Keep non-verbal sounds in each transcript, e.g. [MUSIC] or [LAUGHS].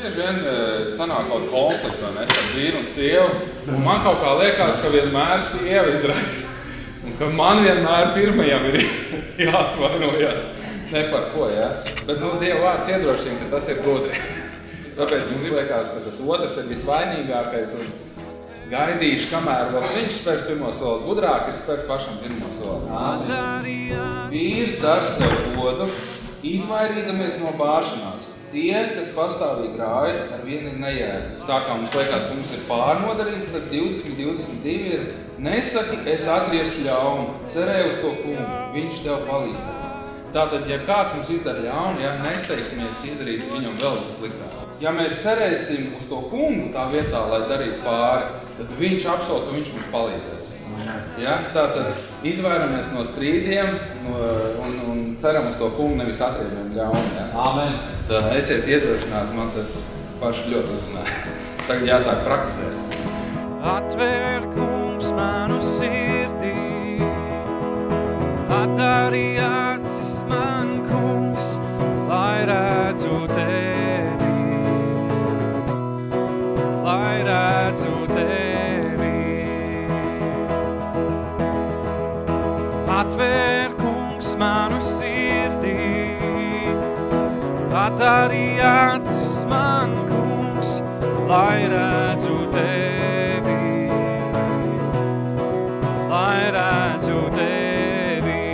Bieži vien eh, sanāk kaut vai ne, starp vīru un sievu, un man kaut kā liekas, ka vienmēr sieva izraisa. Un ka man vienmēr pirmajam ir [LAUGHS] jāatvainojas. Ne par ko, jā. Bet, nu, Dieva vārds iedrošina, ka tas ir gudri. [LAUGHS] Tāpēc mums liekas, ka tas otrs ir visvainīgākais un gaidīšu, kamēr viņš spērs pirmo soli. Gudrāk ir spērt pašam pirmo soli. Vīrs dara sev godu, izvairīdamies no bāšanās. Tie, kas pastāvīgi rājas, ar vienu ir nejēgas. Tā kā mums liekas, ka mums ir pārnodarīts, tad 20, 22 ir nesaki, es atriepšu ļaunu, cerēju uz to kungu, viņš tev palīdzēs. Tātad, ja kāds mums izdara ļaunu, ja nesteigsimies izdarīt viņam vēl sliktāk. Ja mēs cerēsim uz to kungu tā vietā, lai darītu pāri, tad viņš apsola, ka viņš mums palīdzēs. Ja? Tātad izvairamies no strīdiem no, un, un ceram uz to kungu, nevis atriebam ļaunu. Ja? Amen. Tā, esiet iedrošināti, man tas paši ļoti uzrunā. [LAUGHS] Tagad jāsāk praktizēt. Atver kungs manu sirdī, atari acis man kungs, lai redzu tevi, lai redzu Atver kungs manu sirdī, atari acis man kungs, lai redzu tevi, lai redzu tevi,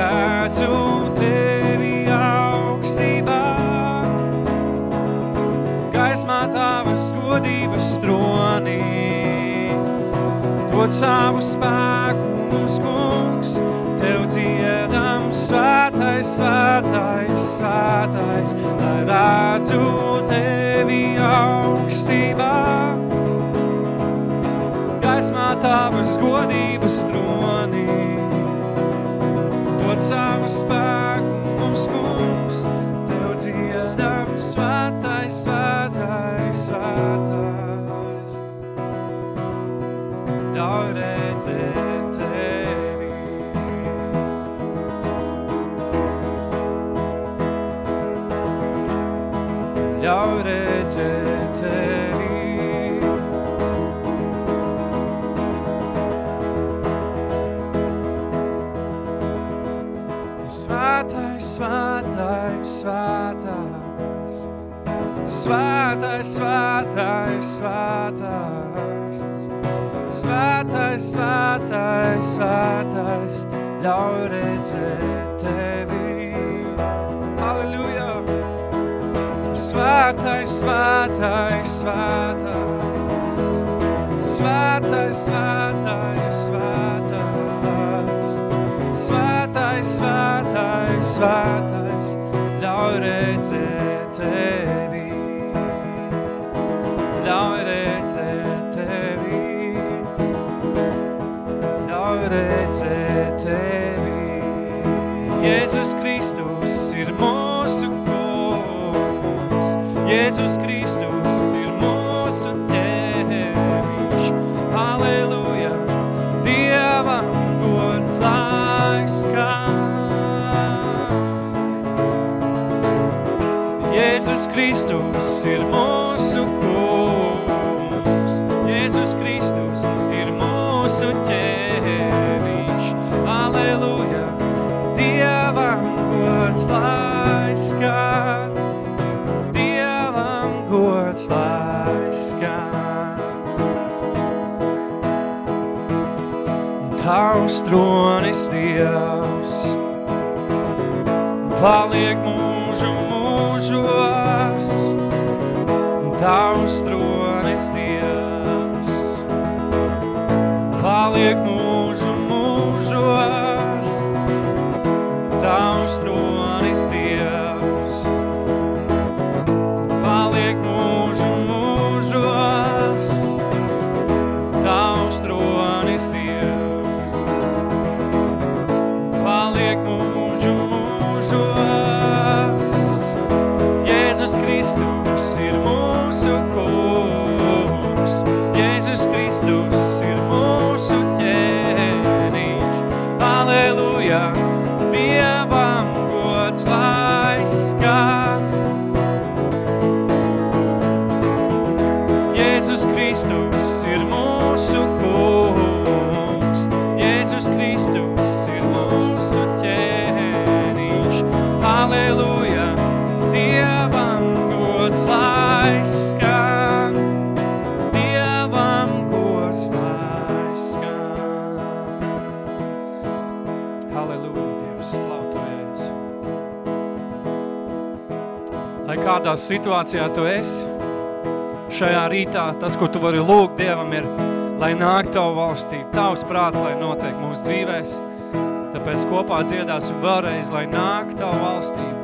redzu tevi augstībā, gaismā tavas godības tronī, dod savu spēku mums, kungs, tev dziedam svētais, svētais, svētais, lai redzu tevi augstībā. Gaismā tavas godības tronī, dod savu spēku mums, kungs, tev dziedam svētais, svētais, svētais. Ļauj redzēt tevi. Ļauj redzēt tevi. Svētais, svētais, svētais. Svētais, svētais, svētais. Svētais, svētais, svētais, ļauj redzēt tevi. Halleluja! Svētais, svētais, svētais. Svētais, svētais, svētais. Svētais, svētais, svētais, ļauj redzēt tevi. Jēzus Kristus ir mūsu kungs. Jēzus Kristus ir mūsu ķēviņš. Halleluja, Dieva gods lai skan. Jēzus Kristus ir mūsu tronis Dievs. Paliek mūžu situācijā tu esi, šajā rītā tas, ko tu vari lūgt Dievam, ir, lai nāk tavu valstību, tavs prāts, lai notiek mūsu dzīvēs. Tāpēc kopā dziedāsim vēlreiz, lai nāk tavu valstību.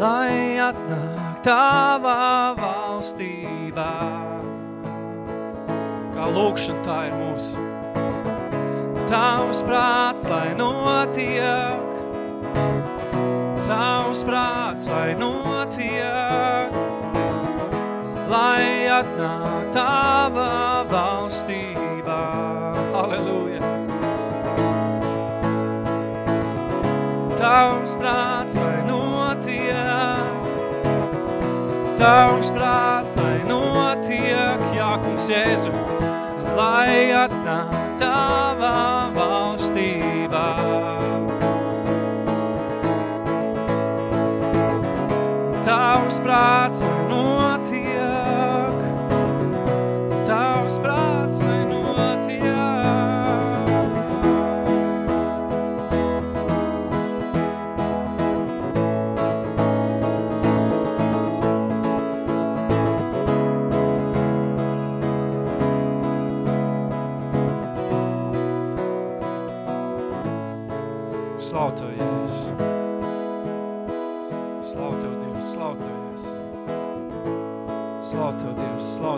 Lai atnāk tava valstībā. Kā lūkšana tā ir mūsu. Tavs prāts, lai notiek. Tavs prāts, lai notiek lai atnāk tava valstībā. Halleluja! Tavs prāts, lai notiek, Tavs prāts, lai notiek, Jā, kungs Jēzu, lai atnāk tava valstībā. Tavs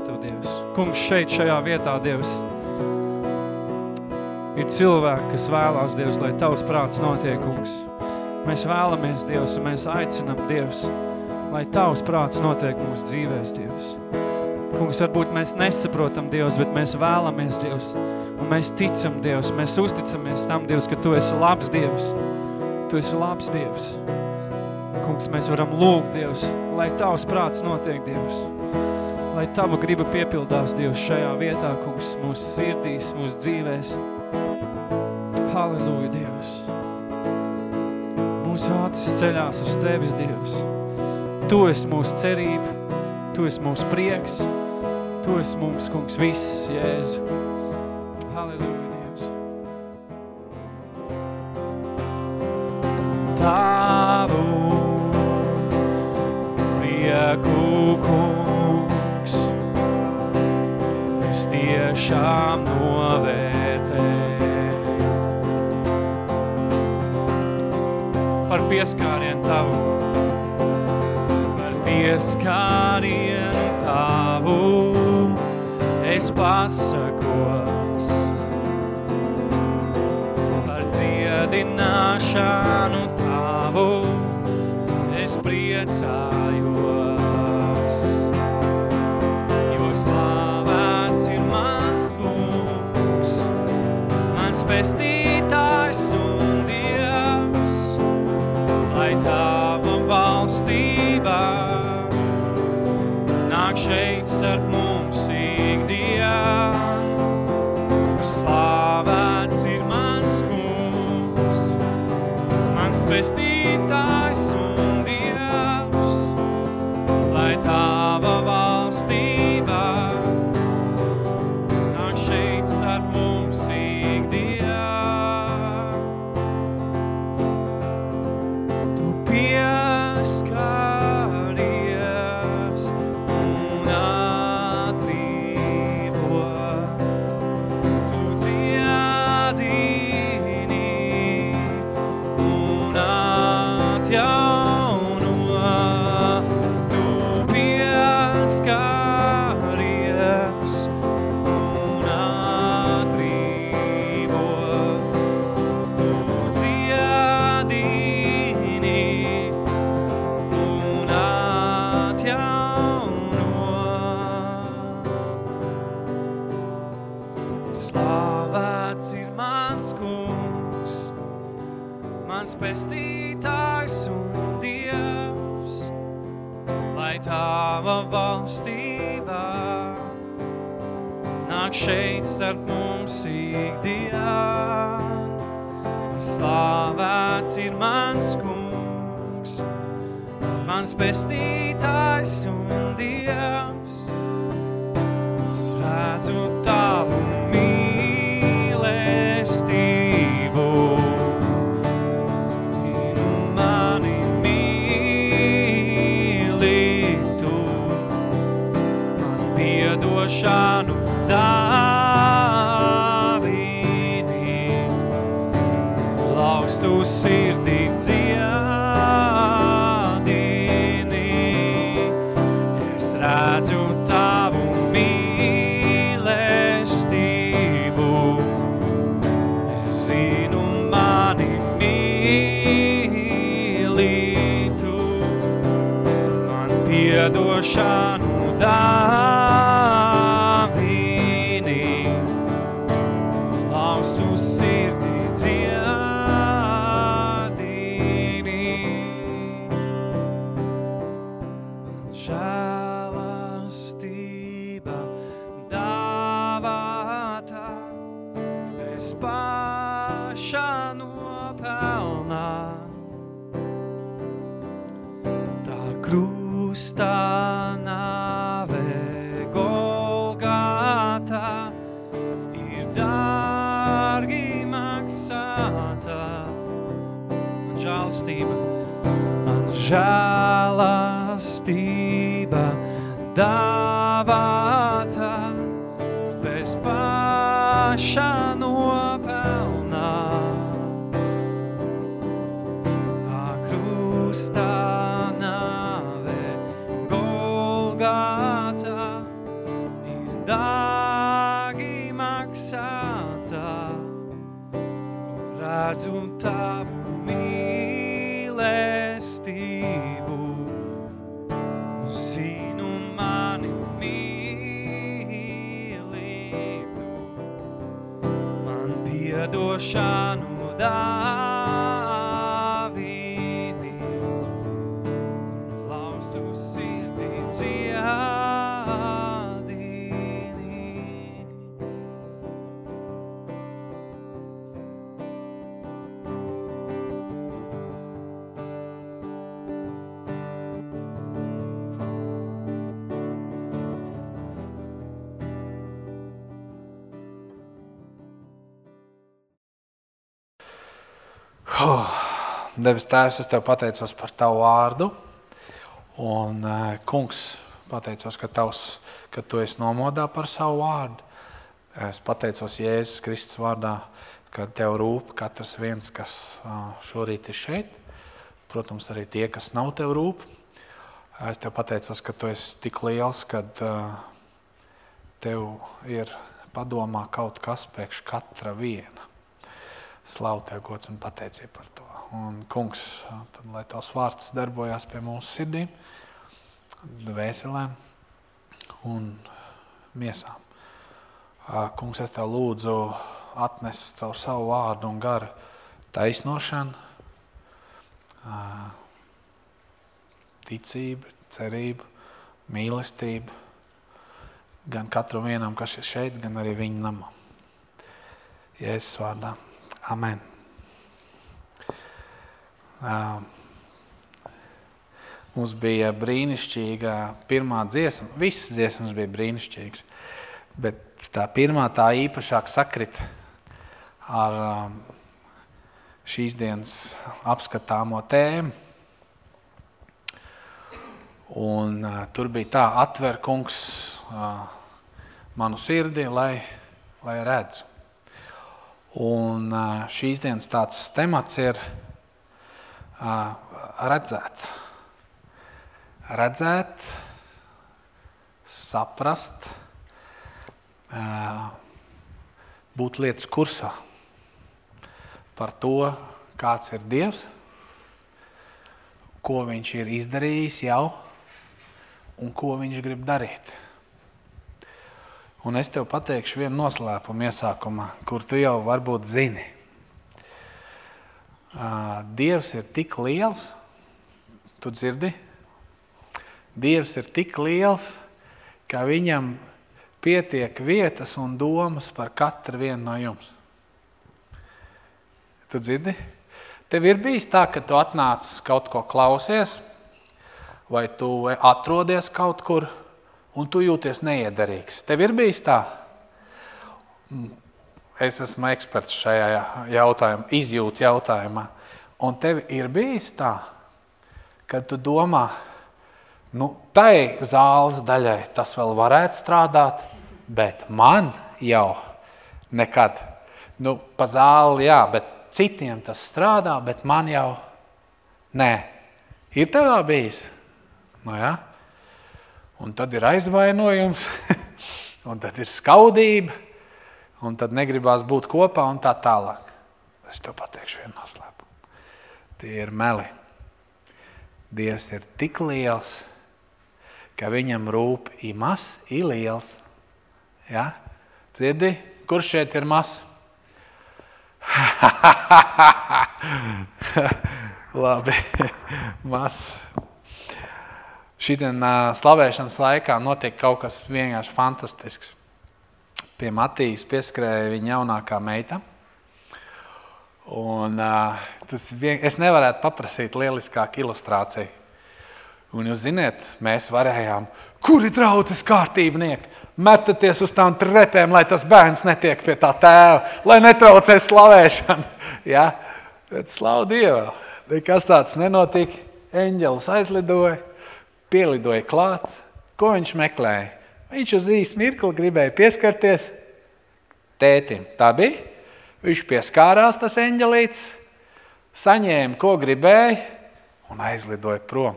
Tev, Dievs. Kungs, šeit, šajā vietā, Dievs, ir cilvēki, kas vēlās, Dievs, lai Tavs prāts notiek, Kungs. Mēs vēlamies, Dievs, un mēs aicinam, Dievs, lai Tavs prāts notiek mūsu dzīvēs, Dievs. Kungs, varbūt mēs nesaprotam, Dievs, bet mēs vēlamies, Dievs, un mēs ticam, Dievs, mēs uzticamies tam, Dievs, ka Tu esi labs Dievs. Tu esi labs Dievs. Kungs, mēs varam lūgt, Dievs, lai Tavs prāts notiek, Dievs. Lai Tava griba piepildās, Dievs, šajā vietā, Kungs, mūsu sirdīs, mūsu dzīvēs. Halleluja, Dievs. Mūsu acis ceļās uz Tevis, Dievs. Tu esi mūsu cerība, Tu esi mūsu prieks, Tu esi mums, Kungs, viss, Jēzu. Halleluja, tiešām novērtēju. Par pieskārienu Tavu, par pieskārienu Tavu, es pasakos par dziedināšanu tavu es priecājos. Pestītājs slavēts ir mans kungs, mans pestītājs krustā nāve Golgāta ir dārgi maksāta. Man žēlastība, man žēlastība dāvāta bez paša die. Debes Tēvs, es Tev pateicos par Tavu vārdu. Un, eh, kungs, pateicos, ka, tavs, ka Tu esi nomodā par savu vārdu. Es pateicos Jēzus Kristus vārdā, ka Tev rūp katrs viens, kas ā, šorīt ir šeit. Protams, arī tie, kas nav Tev rūp. Es Tev pateicos, ka Tu esi tik liels, kad ā, Tev ir padomā kaut kas priekš katra viena. Slavu Tev, gods un pateicība par to. Un, kungs, tad, lai Tavs vārds darbojās pie mūsu sirdīm, vēselēm un miesām. Kungs, es Tev lūdzu atnest caur savu vārdu un garu taisnošanu, ticību, cerību, mīlestību gan katru vienam, kas ir šeit, gan arī viņa namā. Jēzus vārdā. Amen. Uh, mums bija brīnišķīga pirmā dziesma. Visas dziesmas bija brīnišķīgas. Bet tā pirmā tā īpašāk sakrit ar um, šīs dienas apskatāmo tēmu. Un, uh, tur bija tā, atver kungs uh, manu sirdi, lai, lai redzu. Un šīs dienas tāds temats ir redzēt. Redzēt, saprast, būt lietas kursā par to, kāds ir Dievs, ko viņš ir izdarījis jau un ko viņš grib darīt. Un es tev pateikšu vienu noslēpumu iesākumā, kur tu jau varbūt zini. Dievs ir tik liels, tu dzirdi? Dievs ir tik liels, ka viņam pietiek vietas un domas par katru vienu no jums. Tu dzirdi? Tev ir bijis tā, ka tu atnāc kaut ko klausies, vai tu atrodies kaut kur, un tu jūties neiederīgs. Tev ir bijis tā? Es esmu eksperts šajā jautājumā, izjūtu jautājumā. Un tev ir bijis tā, kad tu domā, nu, tai zāles daļai tas vēl varētu strādāt, bet man jau nekad. Nu, pa zāli, jā, bet citiem tas strādā, bet man jau nē. Ir tevā bijis? Nu, ja? Un tad ir aizvainojums, [LAUGHS] un tad ir skaudība, un tad negribās būt kopā un tā tālāk. Es tev pateikšu vienu noslēpumu. Tie ir meli. Dievs ir tik liels, ka viņam rūp i mazs, i liels. Ja? Dzirdi, kurš šeit ir mazs? [LAUGHS] Labi, [LAUGHS] maz. Šitien uh, slavēšanas laikā notiek kaut kas vienkārši fantastisks. Pie Matīs pieskrēja viņa jaunākā meita. Un, uh, vien, es nevarētu paprasīt lieliskāku ilustrāciju. Un jūs ziniet, mēs varējām, kur ir draudzes kārtībnieki? Metaties uz tām trepēm, lai tas bērns netiek pie tā tēva, lai netraucē slavēšanu. [LAUGHS] Ja? Bet slavu Dievu, nekas tāds nenotika. Eņģelis aizlidoja, pielidoja klāt. Ko viņš meklēja? Viņš uz īsu mirkli gribēja pieskarties tētim. Tā bija. Viņš pieskārās tas eņģelīts, saņēma, ko gribēja un aizlidoja prom.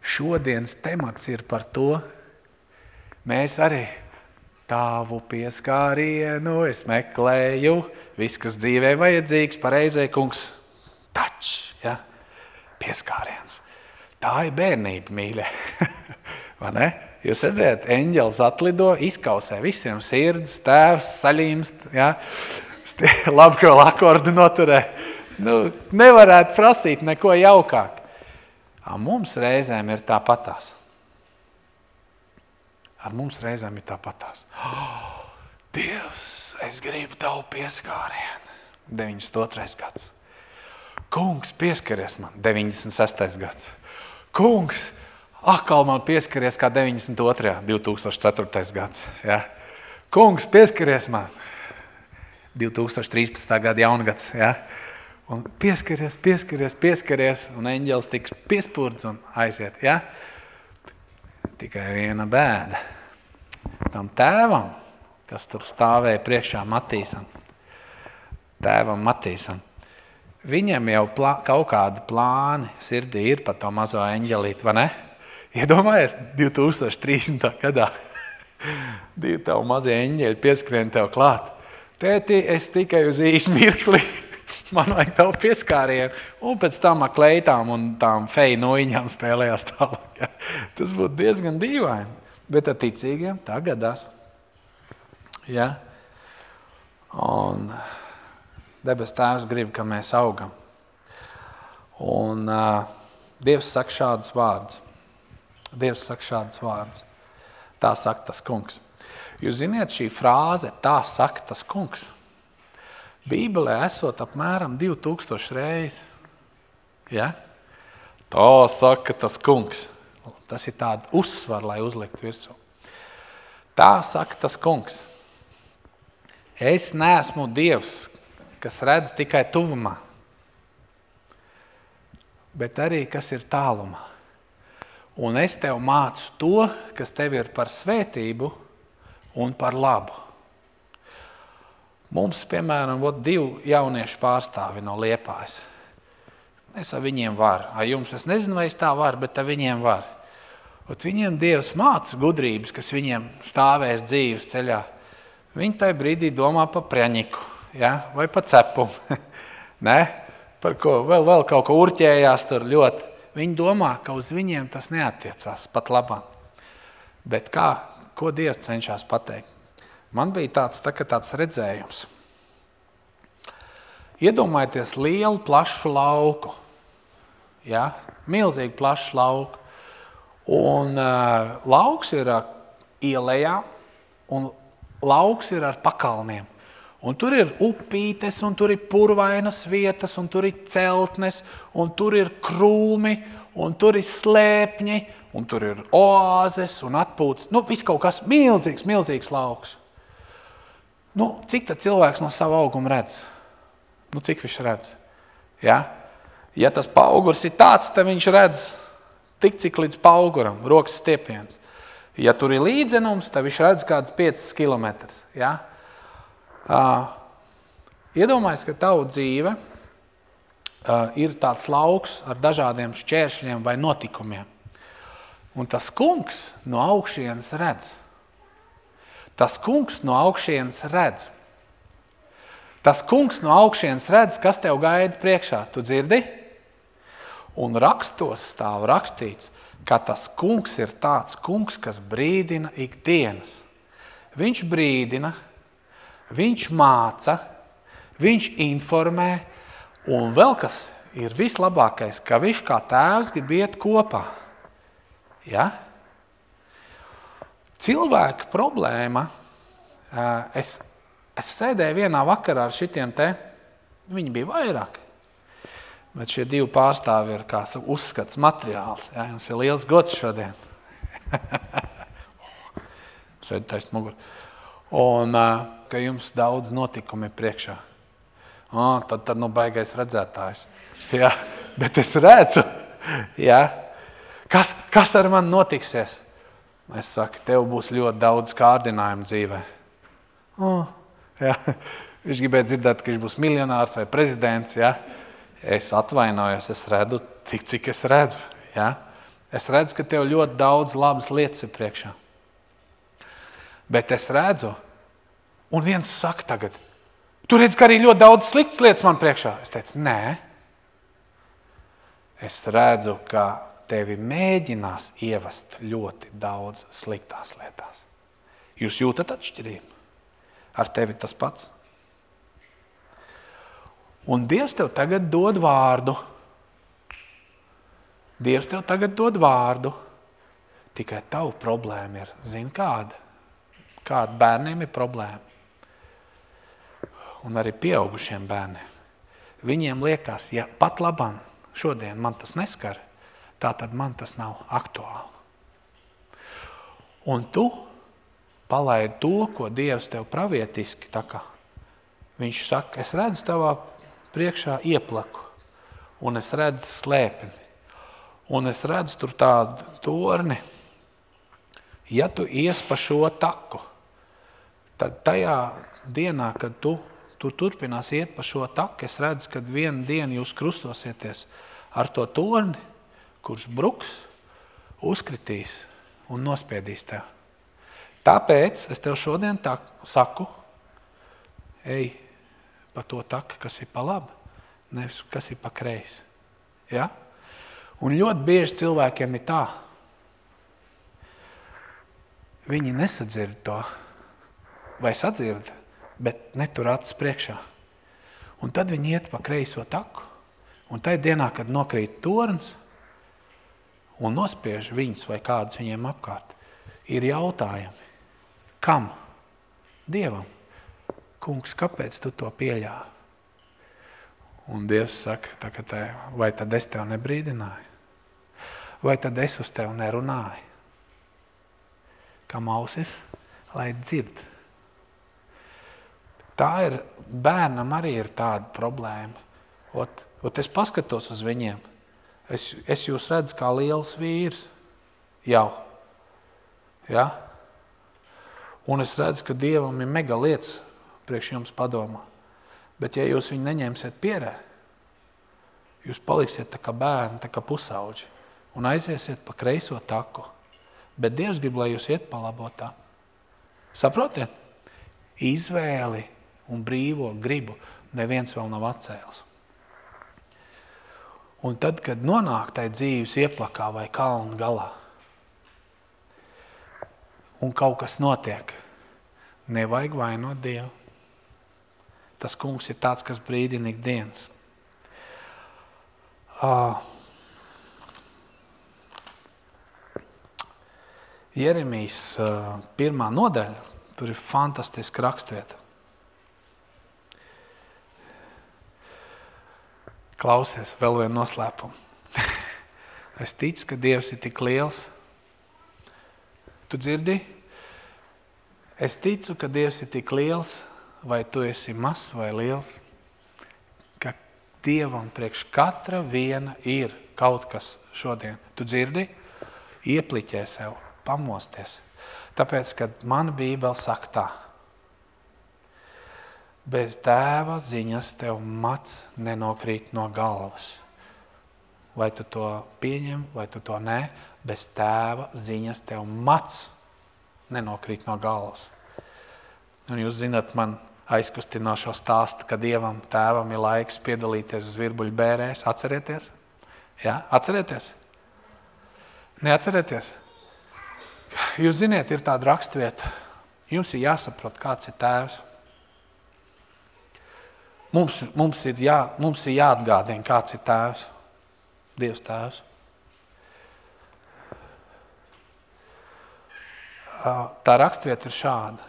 Šodienas temats ir par to, mēs arī tavu pieskārienu es meklēju, viss, kas dzīvē vajadzīgs, pareizai kungs, tačs, ja? pieskāriens. Tā ir bērnība, mīļa. [LAUGHS] Jūs redzat, eņģelis atlido, izkausē visiem sirds, tēvs, saļīmst, ja? [LAUGHS] labi, ka vēl akordu noturē. Nu, nevarētu prasīt neko jaukāk. A mums reizēm ir tāpatās. Ar mums reizēm ir tāpatās. Oh, [GASPS] Dievs, es gribu tavu pieskārienu. 92. gads. Kungs, pieskaries man. 96. gads. Kungs, atkal man pieskaries kā 92. 2004. gads. Ja? Kungs, pieskaries man. 2013. gada jaungads. Ja? Un pieskaries, pieskaries, pieskaries, un eņģelis tiks piespurds un aiziet. Ja? Tikai viena bēda. Tam tēvam, kas tur stāvēja priekšā Matīsam, tēvam Matīsam, viņam jau plā, kaut kādi plāni sirdī ir par to mazo eņģelīti, vai ne? Iedomājies 2030. gadā, [LAUGHS] divi tavu mazie eņģeļi pieskrien tev klāt. Tēti, es tikai uz īsu mirkli [LAUGHS] man vajag tavu pieskārienu. Un pēc tam ar kleitām un tām feju noiņām spēlējās tālāk. Ja. Tas būtu diezgan dīvaini. Bet ar ticīgiem tā gadās. Ja? Un debes tēvs grib, ka mēs augam. Un uh, Dievs saka šādus vārdus. Dievs saka šādus vārdus. Tā saka tas kungs. Jūs ziniet, šī frāze, tā saka tas kungs. Bībelē esot apmēram 2000 reizes. Ja? Tā saka tas kungs. Tas ir tāds uzsvars, lai uzliktu virsū. Tā saka tas kungs. Es neesmu Dievs, kas redz tikai tuvumā, bet arī kas ir tālumā. Un es tev mācu to, kas tev ir par svētību un par labu. Mums, piemēram, ir divi jaunieši pārstāvi no Liepājas. Es ar viņiem varu. Ar jums es nezinu, vai es tā varu, bet ar viņiem varu. Ot viņiem Dievs māca gudrības, kas viņiem stāvēs dzīves ceļā. Viņi tajā brīdī domā par preņiku ja? vai par cepumu. [LAUGHS] Par ko vēl, vēl kaut ko urķējās tur ļoti. Viņi domā, ka uz viņiem tas neatiecās pat labāk. Bet kā, ko Dievs cenšas pateikt? Man bija tāds, tā, tāds redzējums. Iedomājieties lielu, plašu lauku. Ja? Milzīgi plašu lauku. Un uh, lauks ir ar ielējām, un lauks ir ar pakalniem. Un tur ir upītes, un tur ir purvainas vietas, un tur ir celtnes, un tur ir krūmi, un tur ir slēpņi, un tur ir oāzes un atpūtas. Nu, viss kaut kas milzīgs, milzīgs lauks. Nu, cik tad cilvēks no sava auguma redz? Nu, cik viņš redz? Ja? ja tas paugurs ir tāds, tad viņš redz tik cik līdz pauguram, rokas stiepiens. Ja tur ir līdzenums, tad viņš redz kāds 5 km. Ja? Uh, iedomājies, ka tava dzīve uh, ir tāds lauks ar dažādiem šķēršļiem vai notikumiem. Un tas kungs no augšienes redz. Tas kungs no augšienes redz. Tas kungs no augšienes redz, kas tev gaida priekšā. Tu dzirdi? Un rakstos stāv rakstīts, ka tas kungs ir tāds kungs, kas brīdina ikdienas. Viņš brīdina, viņš māca, viņš informē, un vēl kas ir vislabākais, ka viņš kā tēvs grib iet kopā. Ja? Cilvēka problēma, es, es sēdēju vienā vakarā ar šitiem te, viņi bija vairāki, bet šie divi pārstāvi ir kā uzskats materiāls. Ja? Jums ir liels gods šodien. [LAUGHS] Sēd taisn muguru. Un, uh, ka jums daudz notikumu ir priekšā. Oh, tad, tad nu baigais redzētājs. Ja, bet es redzu, ja, kas, kas ar mani notiksies. Es saku, tev būs ļoti daudz kārdinājumu dzīvē. Oh, ja. Viņš gribēja dzirdēt, ka viņš būs miljonārs vai prezidents. Ja. Es atvainojos, es redzu tik, cik es redzu. Ja. Es redzu, ka tev ļoti daudz labas lietas ir priekšā. Bet es redzu, Un viens saka tagad, tu redz, ka arī ļoti daudz sliktas lietas man priekšā. Es teicu, nē. Es redzu, ka tevi mēģinās ievest ļoti daudz sliktās lietās. Jūs jūtat atšķirību? Ar tevi tas pats. Un Dievs tev tagad dod vārdu. Dievs tev tagad dod vārdu. Tikai tavu problēma ir, zini kāda? Kāda bērniem ir problēma? Un arī pieaugušiem bērniem. Viņiem liekas, ja pat labam šodien man tas neskar, tā tad man tas nav aktuāli. Un tu palaidi to, ko Dievs tev pravietiski tā Viņš saka, es redzu tavā priekšā ieplaku, un es redzu slēpeni, un es redzu tur tādu torni. Ja tu ies pa šo taku, tad tajā dienā, kad tu tu turpinās iet pa šo taku, es redzu, ka vienu dienu jūs krustosieties ar to torni, kurš bruks, uzkritīs un nospiedīs tev. Tāpēc es tev šodien tā saku, ej pa to taku, kas ir pa labi, nevis kas ir pa kreisi. Ja? Un ļoti bieži cilvēkiem ir tā. Viņi nesadzird to, vai sadzird, bet netur acis priekšā. Un tad viņi iet pa kreiso taku, un tajā dienā, kad nokrīt torns un nospiež viņus vai kādus viņiem apkārt, ir jautājumi. Kam? Dievam. Kungs, kāpēc tu to pieļāvi? Un Dievs saka, te, vai tad es tev nebrīdināju? Vai tad es uz tevi nerunāju? Kam ausis, lai dzird? Tā ir, bērnam arī ir tāda problēma. Ot, ot es paskatos uz viņiem. Es, es jūs redzu kā liels vīrs. Jau. Ja? Un es redzu, ka Dievam ir mega lietas priekš jums padomā. Bet ja jūs viņu neņemsiet pierē, jūs paliksiet tā kā bērni, tā kā pusauģi un aiziesiet pa kreiso taku. Bet Dievs grib, lai jūs iet pa labotā. Saprotiet? Izvēli un brīvo gribu neviens vēl nav atcēlis. Un tad, kad nonāk tai dzīves ieplakā vai kalnu galā, un kaut kas notiek, nevajag vainot Dievu. Tas kungs ir tāds, kas brīdina ikdienas. Uh, Jeremijas uh, pirmā nodaļa, tur ir fantastiska rakstvieta. Klausies, vēl vienu noslēpumu. [LAUGHS] es ticu, ka Dievs ir tik liels. Tu dzirdi? Es ticu, ka Dievs ir tik liels, vai tu esi mazs vai liels, ka Dievam priekš katra viena ir kaut kas šodien. Tu dzirdi? Iepliķē sev, pamosties. Tāpēc, kad mana bībele saka tā, bez tēva ziņas tev mats nenokrīt no galvas. Vai tu to pieņem, vai tu to nē, bez tēva ziņas tev mats nenokrīt no galvas. Un jūs zināt, man aizkustinošo stāstu, ka Dievam tēvam ir laiks piedalīties uz virbuļu bērēs. Atcerieties? Jā, atcerieties? Neatcerieties? Jūs ziniet, ir tāda rakstvieta. Jums ir jāsaprot, kāds ir tēvs. Mums, mums, ir jā, mums ir jāatgādina, kāds ir tēvs. Dievs tēvs. Tā rakstvieta ir šāda.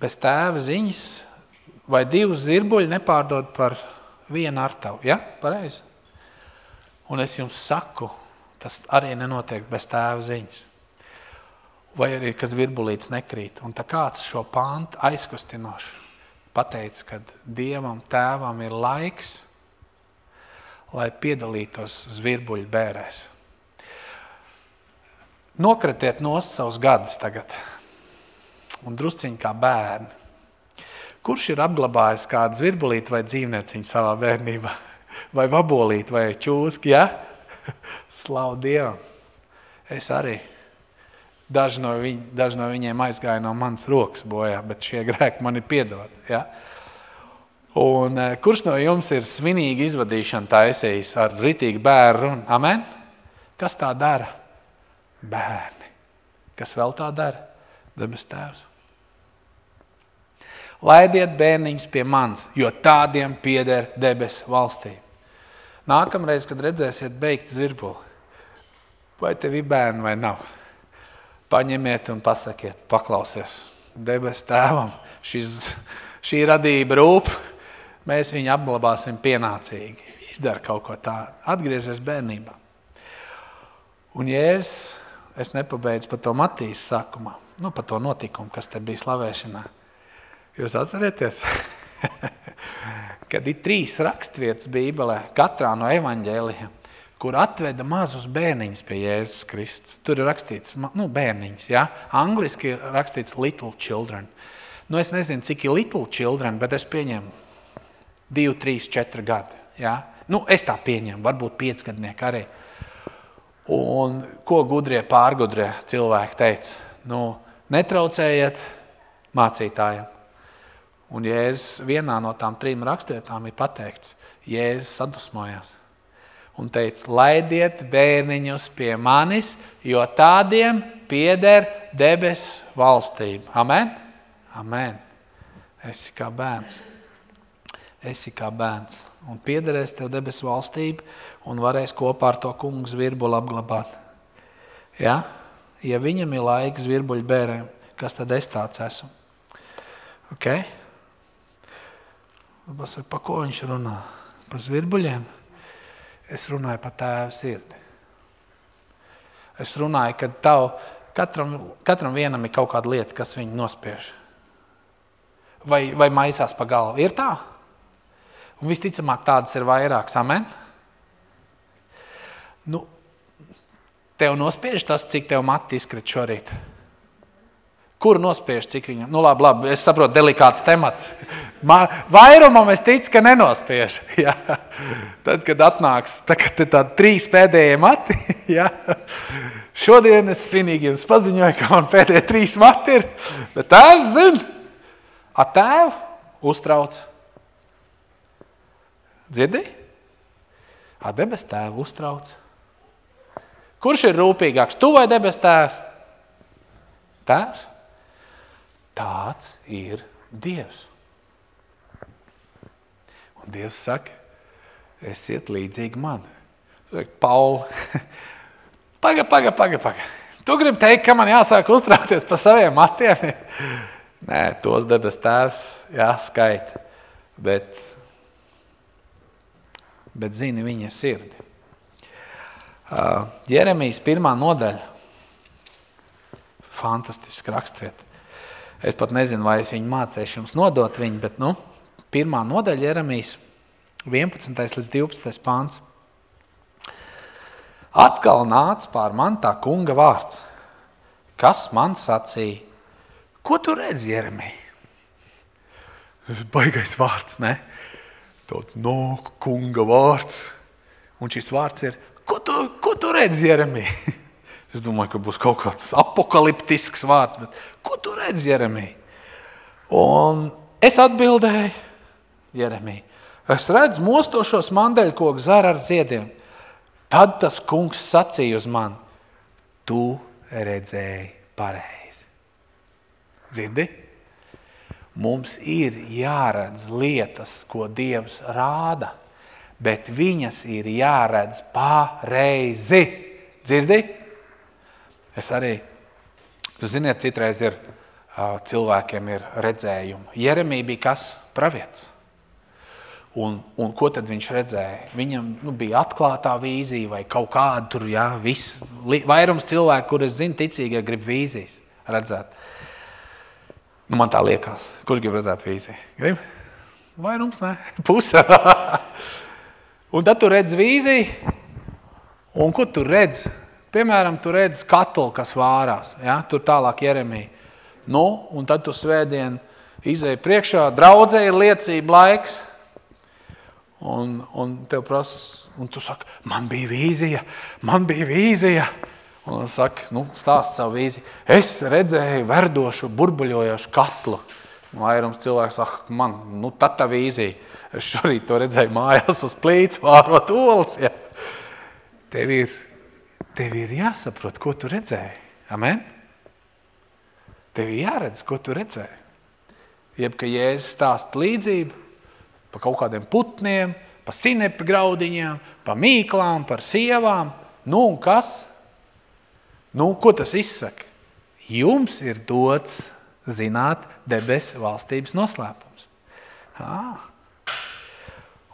Bez tēva ziņas vai divus zirbuļi nepārdod par vienu artavu. Ja? Pareizi. Un es jums saku, tas arī nenotiek bez tēva ziņas. Vai arī, kas virbulīts nekrīt. Un tā kāds šo pāntu aizkustinošu pateica, ka Dievam, Tēvam ir laiks, lai piedalītos zvirbuļu bērēs. Nokretiet nost savus gadus tagad un drusciņi kā bērni. Kurš ir apglabājis kādu zvirbulīti vai dzīvnieciņu savā bērnībā? Vai vabolīti vai čūski, ja? [LAUGHS] Slavu Dievam! Es arī. Daži no, viņ, daži no viņiem aizgāja no manas rokas bojā, bet šie grēki man ir piedod. Ja? Un, eh, kurš no jums ir svinīgi izvadīšana taisījis ar ritīgu bērnu? Amen? Kas tā dara? Bērni. Kas vēl tā dara? Debes tēvs. Laidiet bērniņus pie manis, jo tādiem pieder debes valstī. Nākamreiz, kad redzēsiet beigt zvirbuli, vai tev ir bērni vai nav? Paņemiet un pasakiet, paklausies debes tēvam, šis, šī radība rūp, mēs viņu apglabāsim pienācīgi. Izdara kaut ko tādu, atgriezies bērnībā. Un Jēzus, es nepabeidzu par to Matīs sākumā, nu, par to notikumu, kas te bija slavēšanā. Jūs atcerieties? [LAUGHS] Kad ir trīs rakstvietas Bībelē, katrā no evaņģēlijiem, kur atveda mazus bērniņus pie Jēzus Kristus. Tur ir rakstīts, nu, bērniņus, ja? Angliski ir rakstīts little children. Nu, es nezinu, cik ir little children, bet es pieņemu 2, 3, 4 gadi. Ja? Nu, es tā pieņemu, varbūt 5 gadnieki arī. Un ko gudrie, pārgudrie cilvēki teica? Nu, netraucējiet mācītājiem. Un Jēzus vienā no tām trim rakstietām ir pateikts, Jēzus sadusmojās un teica, laidiet bērniņus pie manis, jo tādiem pieder debes valstība. Amen? Amen. Esi kā bērns. Esi kā bērns. Un piederēs tev debes valstība un varēs kopā ar to kungu zvirbuli apglabāt. Ja? Ja viņam ir laika zvirbuļu bērēm, kas tad es tāds esmu? Ok? Pasaka, pa ko viņš runā? Par zvirbuļiem? Es runāju par tēva sirdi. Es runāju, ka tavu, katram, katram vienam ir kaut kāda lieta, kas viņu nospiež. Vai, vai maisās pa galvu. Ir tā? Un visticamāk tādas ir vairākas. Amen? Nu, tev nospiež tas, cik tev mati izkrit šorīt. Kur nospiež, cik viņam? Nu, labi, labi, es saprotu, delikāts temats. [LAUGHS] Man, vairumam es ticu, ka nenospiež. [LAUGHS] Ja. Tad, kad atnāks tā, kad tā trīs pēdējie mati, [LAUGHS] ja. šodien es svinīgi jums paziņoju, ka man pēdējie trīs mati ir, bet tēvs zina, a tēvu uztrauc. Dzirdi? A debes tēvu uztrauc. Kurš ir rūpīgāks, tu vai debes tēvs? Tēvs? Tāds ir Dievs. Un Dievs saka, esiet līdzīgi man. Pauli, [LAUGHS] paga, paga, paga, paga. Tu gribi teikt, ka man jāsāk uztraukties par saviem matiem? [LAUGHS] Nē, tos debes tēvs jāskaita. Bet bet zini viņa sirdi. Uh, Jeremijas pirmā nodaļa. Fantastiski rakstvieta. Es pat nezinu, vai es viņu mācīšu jums nodot viņu, bet nu, pirmā nodaļa Jeremijas 11. līdz 12. pāns. Atkal nāca pār man tā kunga vārds, kas man sacīja, ko tu redzi, Jeremija? Baigais vārds, ne? Tot no kunga vārds. Un šis vārds ir, ko tu, ko tu redzi, Jeremija? [LAUGHS] Es domāju, ka būs kaut kāds apokaliptisks vārds, bet ko tu redzi, Jeremija? Un es atbildēju, Jeremija, es redzu mostošos mandeļkoku zara ar ziediem. Tad tas kungs sacīja uz mani, tu redzēji pareizi. Dzirdi? Mums ir jāredz lietas, ko Dievs rāda, bet viņas ir jāredz pareizi. Dzirdi? Es arī, jūs ziniet, citreiz ir cilvēkiem ir redzējumi. Jeremija bija kas? Pravietis. Un, un ko tad viņš redzēja? Viņam nu, bija atklātā vīzija vai kaut kāda tur, jā, viss. Vairums cilvēku, kurus zinu, ticīgie grib vīzijas redzēt. Nu, man tā liekas. Kurš grib redzēt vīziju? Grib? Vairums, ne? [LAUGHS] Puse. [LAUGHS] un tad tu redz vīziju, un ko tu redz? Piemēram, tu redz katlu, kas vārās, ja? tur tālāk Jeremija. Nu, un tad tu svētdien izēji priekšā, draudzē ir liecība laiks, un, un tev prasa, un tu saki, man bija vīzija, man bija vīzija. Un viņš saka, nu, stāst savu vīziju. Es redzēju verdošu, burbuļojošu katlu. Vairums cilvēks saka, man, nu, tā tā vīzija. Es šorīt to redzēju mājās uz plīts, vārot olas. Ja. Tev ir tev ir jāsaprot, ko tu redzēji. Amen? Tev ir jāredz, ko tu redzēji. Jeb, ka Jēzus stāsta līdzību par kaut kādiem putniem, par sinepi graudiņām, par mīklām, par sievām. Nu un kas? Nu, ko tas izsaka? Jums ir dots zināt debesu valstības noslēpums. Ah.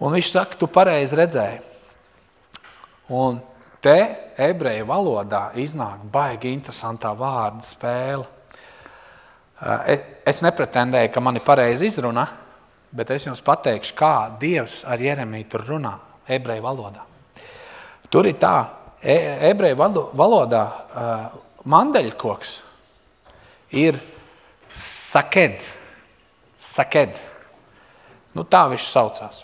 Un viņš saka, tu pareizi redzēji. Un Te ebreju valodā iznāk baigi interesantā vārda spēle. Eh, es nepretendēju, ka man ir pareizi izruna, bet es jums pateikšu, kā Dievs ar Jeremiju tur runā ebreju valodā. Tur ir tā, e, ebreju valodā eh, mandeļkoks ir saked. Saked. Nu, tā viņš saucās.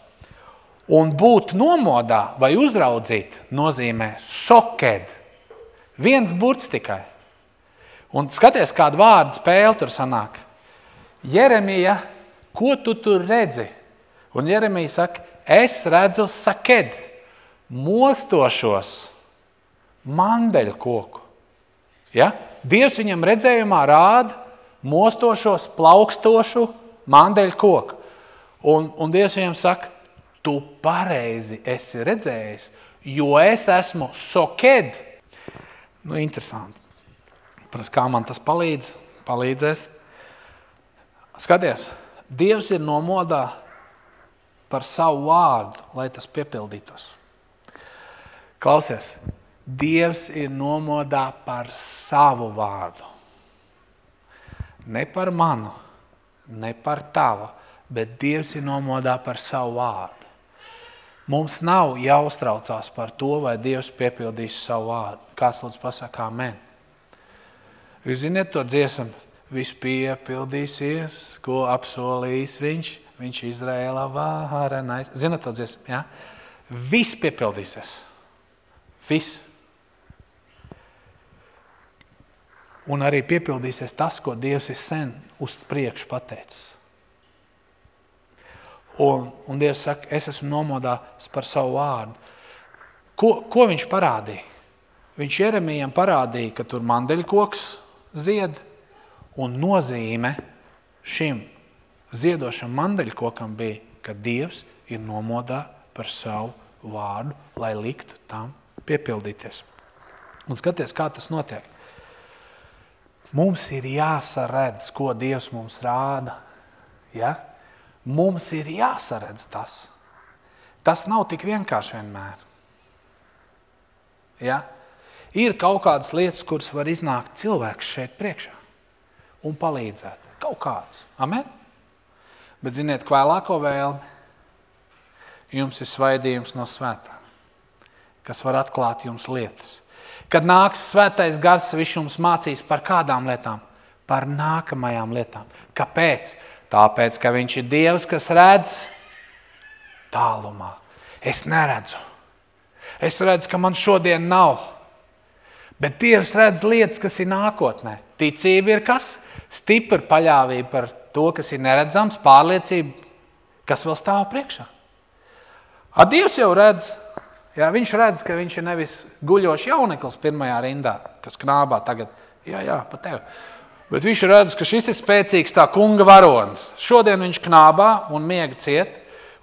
Un būt nomodā vai uzraudzīt nozīmē soked. Viens burts tikai. Un skaties, kāda vārda spēle tur sanāk. Jeremija, ko tu tur redzi? Un Jeremija saka, es redzu saked, mostošos mandeļu koku. Ja? Dievs viņam redzējumā rāda mostošos, plaukstošu mandeļu koku. Un, un Dievs viņam saka, tu pareizi esi redzējis, jo es esmu soked. Nu, interesanti. Protams, kā man tas palīdz, palīdzēs. Skaties, Dievs ir nomodā par savu vārdu, lai tas piepildītos. Klausies, Dievs ir nomodā par savu vārdu. Ne par manu, ne par tavu, bet Dievs ir nomodā par savu vārdu. Mums nav jāuztraucās par to, vai Dievs piepildīs savu vārdu. Kāds lūdzu pasaka amen. Jūs zināt to dziesmu? Viss piepildīsies, ko apsolījis viņš. Viņš Izrēlā vārenais. Zināt to dziesmu? Ja? Viss piepildīsies. Viss. Un arī piepildīsies tas, ko Dievs ir sen uz priekšu pateicis. Un, un Dievs saka, es esmu nomodās par savu vārdu. Ko, ko viņš parādīja? Viņš Jeremijam parādīja, ka tur mandeļkoks zied, un nozīme šim ziedošam mandeļkokam bija, ka Dievs ir nomodā par savu vārdu, lai liktu tam piepildīties. Un skaties, kā tas notiek. Mums ir jāsaredz, ko Dievs mums rāda. Ja? Mums ir jāsaredz tas. tas nav tik vienkārši vienmēr. Ja? Ir kaut kādas lietas, kuras var iznākt cilvēks šeit priekšā un palīdzēt. Kaut kāds. Amen? Bet ziniet, vēlāko vēlmi jums ir svaidījums no svētā, kas var atklāt jums lietas. Kad nāks svētais gars, viņš jums mācīs par kādām lietām? Par nākamajām lietām. Kāpēc? Tāpēc, ka viņš ir Dievs, kas redz tālumā. Es neredzu. Es redzu, ka man šodien nav. Bet Dievs redz lietas, kas ir nākotnē. Ticība ir kas? Stipra paļāvība par to, kas ir neredzams, pārliecība, kas vēl stāv priekšā. A Dievs jau redz, jā, viņš redz, ka viņš ir nevis guļošs jauneklis pirmajā rindā, kas knābā tagad, jā, jā, pa tevi. Bet viņš redz, ka šis ir spēcīgs tā kunga varonis. Šodien viņš knābā un miega ciet,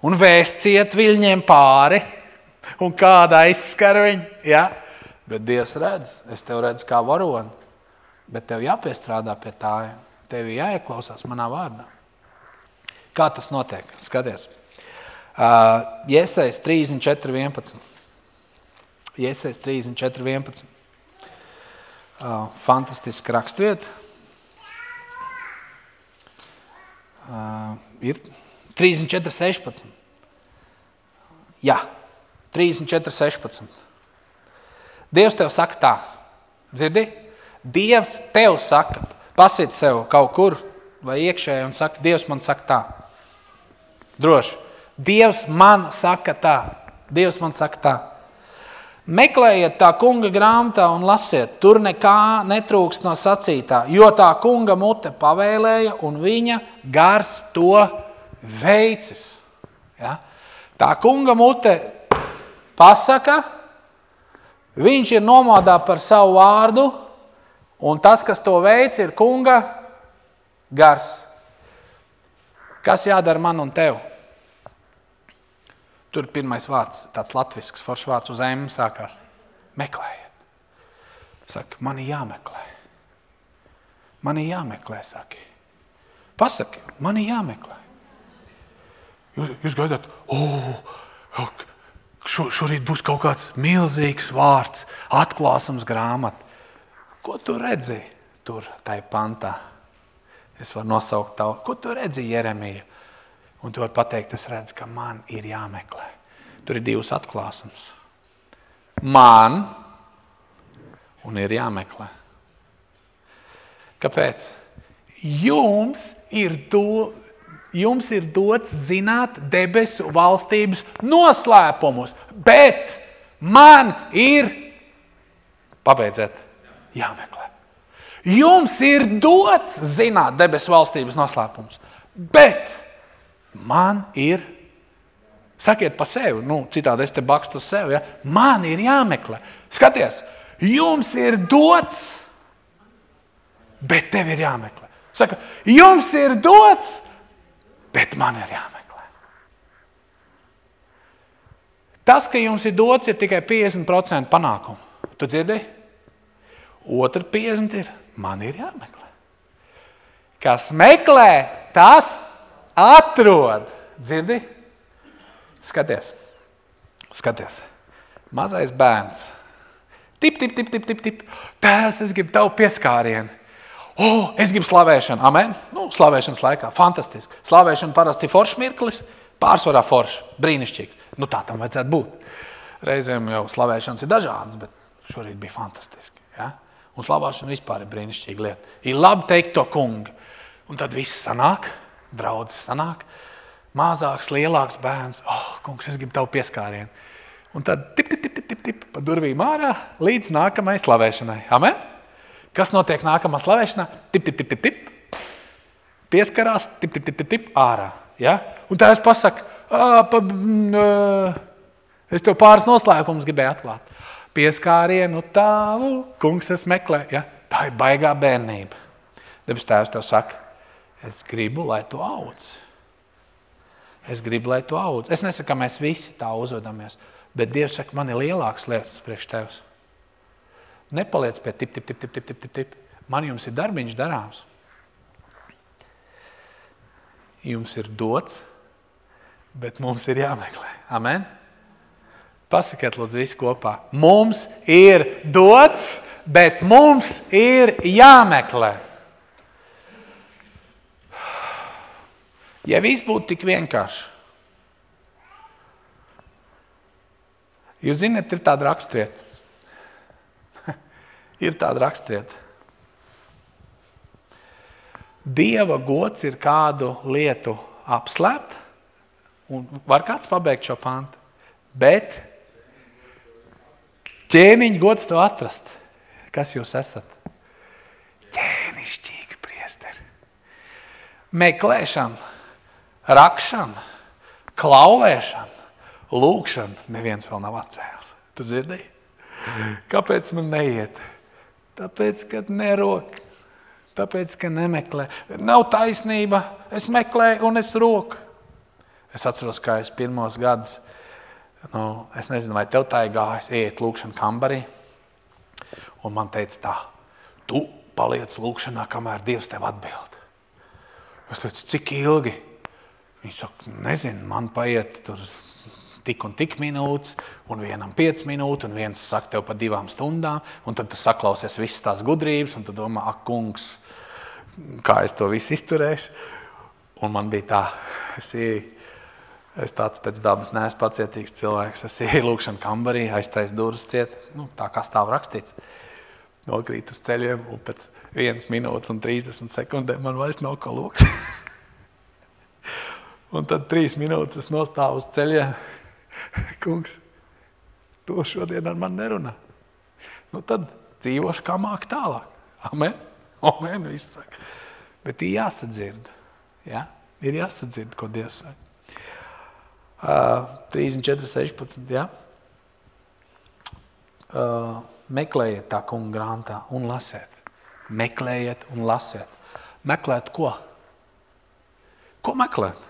un vēst ciet viļņiem pāri, [LAUGHS] un kāda aizskar viņu. Ja? Bet Dievs redz, es tev redzu kā varoni, bet tev jāpiestrādā pie tā. Tev jāieklausās manā vārdā. Kā tas notiek? Skaties. Uh, Iesais 34, 11. Iesais 34, 11. Uh, fantastiska rakstvieta. Uh, ir 34, 16. Jā, 34, 16. Dievs tev saka tā, dzirdi? Dievs tev saka, pasit sev kaut kur vai iekšēji un saka, Dievs man saka tā. Droši. Dievs man saka tā. Dievs man saka tā. Meklējiet tā kunga grāmatā un lasiet, tur nekā netrūkst no sacītā, jo tā kunga mute pavēlēja un viņa gars to veicis. Ja? Tā kunga mute pasaka, viņš ir nomodā par savu vārdu, un tas, kas to veic, ir kunga gars. Kas jādara man un tev? Tur pirmais vārds, tāds latvisks, foršs vārds uz M sākās. Meklējiet. Saka, man ir jāmeklē. Man ir jāmeklē, saki. Pasaki, man ir jāmeklē. Jūs, jūs gaidāt, oh, šo, šorīt būs kaut kāds milzīgs vārds, atklāsums grāmata. Ko tu redzi tur, tajā pantā? Es varu nosaukt tavu. Ko tu redzi, Jeremija? Un tu vari pateikt, es redzu, ka man ir jāmeklē. Tur ir divas atklāsmes. Man un ir jāmeklē. Kāpēc? Jums ir, do, jums ir dots zināt debesu valstības noslēpumus, bet man ir, pabeidziet, jāmeklē. Jums ir dots zināt debesu valstības noslēpumus, bet man ir, sakiet pa sevi, nu, citādi es te bakstu sevi, ja? man ir jāmeklē. Skaties, jums ir dots, bet tev ir jāmeklē. Saka, jums ir dots, bet man ir jāmeklē. Tas, ka jums ir dots, ir tikai 50% panākumu. Tu dzirdi? Otra 50 ir, man ir jāmeklē. Kas meklē, tas Atrod! Dzirdi? Skaties, skaties. Mazais bērns. Tip, tip, tip, tip, tip, tip. Tēvs, es gribu tavu pieskārienu. O, es gribu slavēšanu. Amen. Nu, slavēšanas laikā. Fantastiski. Slavēšana parasti ir foršs mirklis, pārsvarā foršs, brīnišķīgs. Nu, tā tam vajadzētu būt. Reizēm jau slavēšanas ir dažādas, bet šorīt bija fantastiski. Ja? Un slavēšana vispār ir brīnišķīga lieta. Ir labi teikt to kungu. Un tad viss sanāk draudzes sanāk. Mazāks, lielāks bērns, oh, kungs, es gribu tavu pieskārienu. Un tad tip, tip, tip, tip, tip, pa durvīm ārā līdz nākamajai slavēšanai. Amen? Kas notiek nākamā slavēšanā? Tip, tip, tip, tip, tip. Pieskarās, tip, tip, tip, tip, tip ārā. Ja? Un tā es pasaku, pa, uh, es tev pāris noslēpumus gribēju atklāt. Pieskārienu tavu, kungs, es meklēju. Ja? Tā ir baigā bērnība. Debes tēvs tev saka, Es gribu, lai tu audz. Es gribu, lai tu audz. Es nesaku, ka mēs visi tā uzvedamies, bet Dievs saka, man ir lielākas lietas priekš tevis. Nepaliec pie tip, tip, tip, tip, tip, tip, tip. Man jums ir darbiņš darāms. Jums ir dots, bet mums ir jāmeklē. Amen? Pasakiet, lūdzu, visi kopā. Mums ir dots, bet mums ir jāmeklē. Ja viss būtu tik vienkārši, jūs zināt, ir tāda raksturieta. [LAUGHS] ir tāda raksturieta. Dieva gods ir kādu lietu apslēpt, un var kāds pabeigt šo pantu, bet ķēniņa gods to atrast. Kas jūs esat? Ķēnišķīgi priesteri. Meklēšana, rakšana, klauvēšana, lūkšana neviens vēl nav atcēlis. Tu dzirdi? Kāpēc man neiet? Tāpēc, kad nerok. Tāpēc, ka nemeklē. Nav taisnība. Es meklēju un es roku. Es atceros, kā es pirmos gadus, nu, es nezinu, vai tev tā ir gājis, iet lūkšanā kambarī. Un man teica tā, tu paliec lūkšanā, kamēr Dievs tev atbild. Es teicu, cik ilgi? Viņš saka, nezinu, man paiet tur tik un tik minūtes, un vienam piecas minūtes, un viens saka tev par divām stundām, un tad tu saklausies visas tās gudrības, un tu domā, ak, kungs, kā es to visu izturēšu. Un man bija tā, es ieju, es tāds pēc dabas neesmu pacietīgs cilvēks. Es ieju lūkšanā kambarī, aiztaisīju durvis ciet, nu, tā kā stāv rakstīts. Nokrīt uz ceļiem, un pēc 1 minūtes un 30 sekundēm man vairs nav ko lūgt. [LAUGHS] un tad 3 minūtes es nostāvu uz ceļiem. [LAUGHS] Kungs, to šodien ar mani nerunā. Nu, tad dzīvošu kā māk tālāk. Amen. Amen. Bet ir jāsadzird. Ja? Ir jāsadzird, ko Dievs saka. Uh, 34, 16. Ja? Uh, meklējiet tā kunga grāmatā un lasiet. Meklējiet un lasiet. Meklēt ko? Ko meklēt?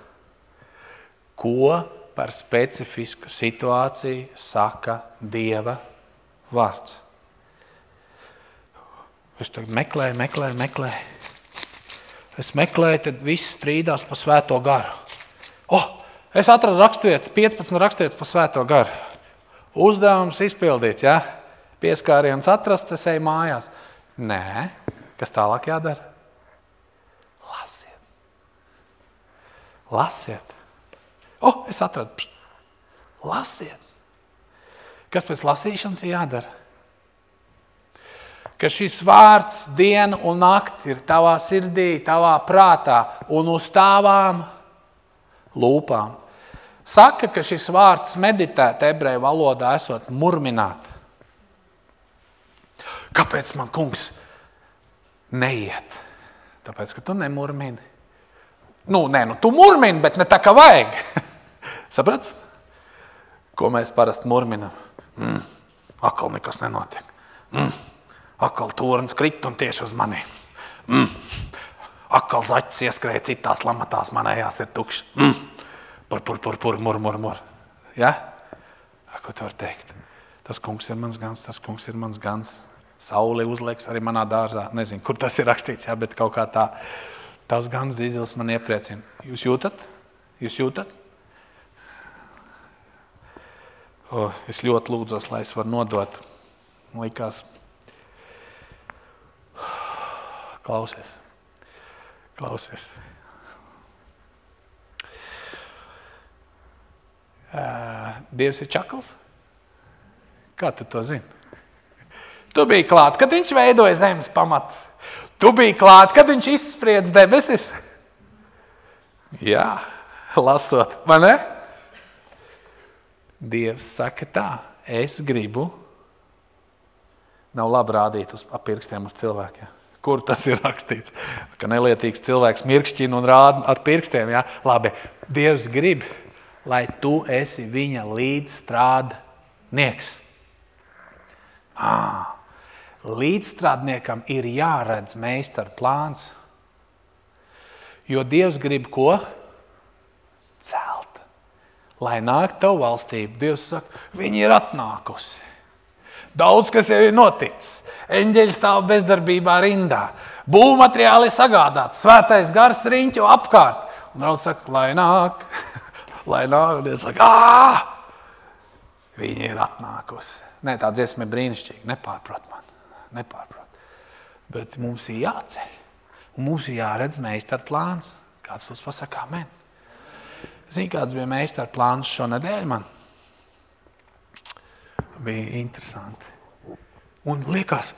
Ko par specifisku situāciju saka Dieva vārds? Es tagad meklēju, meklēju, meklēju. Es meklēju, tad viss strīdās par svēto garu. Oh, es atradu raksturvietu, 15 raksturvietas par svēto garu. Uzdevums izpildīts, ja? pieskāriens atrasts, es eju mājās. Nē, kas tālāk jādara? Lasiet. Lasiet. Oh, es atradu. Lasiet. Kas pēc lasīšanas jādara? ka šis vārds diena un nakti ir tavā sirdī, tavā prātā un uz tavām lūpām. Saka, ka šis vārds meditēt ebreju valodā esot murmināt. Kāpēc man kungs neiet? Tāpēc, ka tu nemurmini. Nu, nē, nu tu murmini, bet ne tā kā vajag. [LAUGHS] Saprat? Ko mēs parasti murminam? Mm, akal nekas nenotiek. Mm. Akal tornis krita un tieši uz mani. Mm. Akal zaķis ieskrēja citās lamatās, manējās ir tukšs. Mm. Pur, pur, pur, pur, mur, mur, mur. Ja? Ko tu vari teikt? Tas kungs ir mans gans, tas kungs ir mans gans. Saule uzlieks arī manā dārzā. Nezinu, kur tas ir rakstīts, ja, bet kaut kā tā. Tavs gans zīzels man iepriecina. Jūs jūtat? Jūs jūtat? O, es ļoti lūdzos, lai es varu nodot. Likās, Klausies, klausies. Dievs ir čakls? Kā tu to zini? Tu biji klāt, kad viņš veidoja zemes pamatus. Tu biji klāt, kad viņš izspriedz debesis. Jā, lasot, vai ne? Dievs saka tā, es gribu. Nav labi rādīt uz pirkstiem uz cilvēkiem kur tas ir rakstīts. Ka nelietīgs cilvēks mirkšķina un rāda ar pirkstiem. Ja? Labi, Dievs grib, lai tu esi viņa līdzstrādnieks. Ah, līdzstrādniekam ir jāredz meistara plāns. Jo Dievs grib ko? Celt. Lai nāk tev valstība, Dievs saka, viņi ir atnākusi. Daudz kas jau ir noticis. Eņģeļi stāv bezdarbībā rindā. Būvmateriāli ir sagādāts, svētais gars riņķo apkārt. Un daudz saka, lai nāk, [LAUGHS] lai nāk, un es saku, ā! Viņa ir atnākusi. Nē, tā dziesma ir brīnišķīga, nepārprot man, nepārprot. Bet mums ir jāceļ, un mums ir jāredz meistara plāns. Kāds mums pasaka, amen. Zini, kāds bija meistara plāns šonadēļ man? Bija interesanti. Un liekas,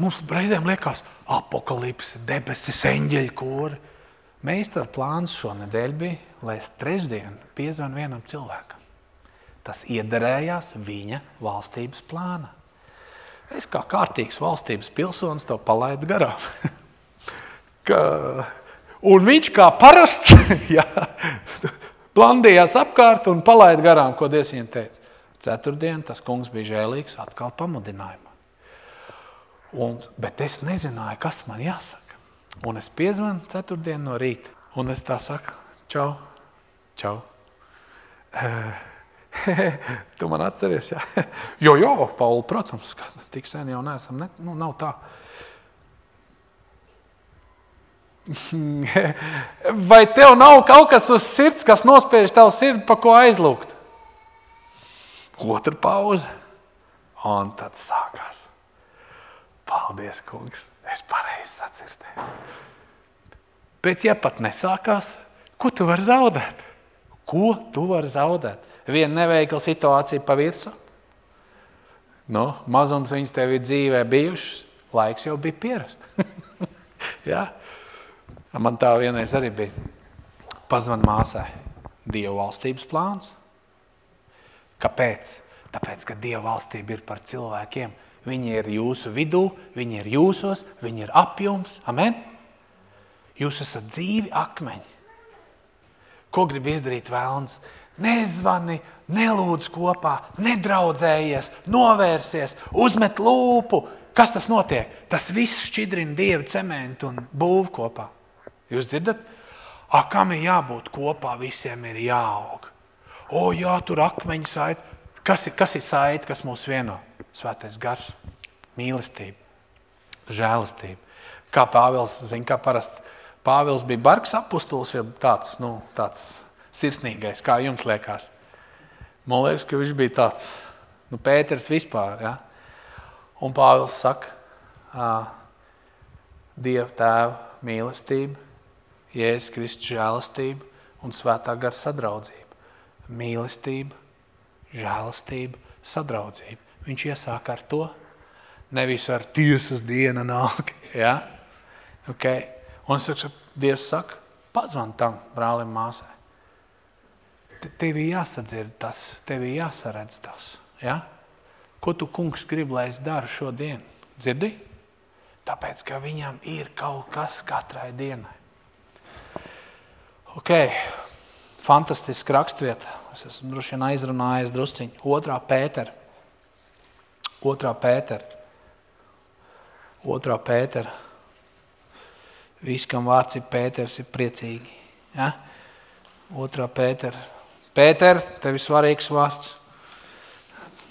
mums reizēm liekas, apakalipse, debesis, eņģeļu kori. Meistara plāns šonadēļ bija, lai es trešdien piezvanu vienam cilvēkam. Tas iederējās viņa valstības plānā. Es kā kārtīgs valstības pilsonis to palaidu garām. [LAUGHS] Ka, un viņš kā parasts [LAUGHS] jā, blandījās apkārt un palaida garām, ko Dievs viņam teica. Ceturtdien tas kungs bija žēlīgs atkal pamudinājumā. Un, bet es nezināju, kas man jāsaka. Un es piezvanu ceturtdien no rīta. Un es tā saku, čau, čau. Uh, [LAUGHS] tu man atceries, jā. jo, jo, Pauli, protams, ka tik sen jau neesam, ne, nu, nav tā. [LAUGHS] Vai tev nav kaut kas uz sirds, kas nospiež tavu sirdi, pa ko aizlūgt? Otra pauze. Un tad sākās. Paldies, kungs, es pareizi sadzirdēju. Bet ja pat nesākās, ko tu vari zaudēt? Ko tu vari zaudēt? Viena neveikla situācija pa virsu. Nu, mazums viņas tev ir dzīvē bijušas, laiks jau bija pierast. [LAUGHS] ja? Man tā vienreiz arī bija. Pazvan māsai. Dieva valstības plāns. Kāpēc? Tāpēc, ka Dieva valstība ir par cilvēkiem. Viņi ir jūsu vidū, viņi ir jūsos, viņi ir ap jums. Amen? Jūs esat dzīvi akmeņi. Ko grib izdarīt vēlns? Nezvani, nelūdz kopā, nedraudzējies, novērsies, uzmet lūpu. Kas tas notiek? Tas viss šķidrina dievu cementu un būvu kopā. Jūs dzirdat? A, kam ir jābūt kopā, visiem ir jāaug. O, jā, tur akmeņi saiti. Kas ir, kas ir saiti, kas mūs vieno? Svētais gars, mīlestība, žēlastība. Kā Pāvils, zina, kā parasti Pāvils bija bargs apustulis, jo tāds, nu, tāds sirsnīgais, kā jums liekas. Man liekas, ka viņš bija tāds, nu, Pēters vispār, ja? Un Pāvils saka, Dieva tēva mīlestība, Jēzus Kristus žēlastība un svētā gara sadraudzība. Mīlestība, žēlastība, sadraudzība. Viņš iesāk ar to, nevis ar tiesas diena nāk, [LAUGHS] ja? Okay. Un saka, Dievs saka, pazvan tam brālim māsai tev ir jāsadzird tas, tev ir jāsaredz tas. Ja? Ko tu, kungs, gribi, lai es daru šodien? Dzirdi? Tāpēc, ka viņam ir kaut kas katrai dienai. Ok, fantastiska rakstvieta. Es esmu droši vien aizrunājis drusciņu. Otrā pētera. Otrā pētera. Otrā pētera. Viss, kam vārds ir Pēters, ir priecīgi. Ja? Otrā pētera Pēter, tev ir svarīgs vārds.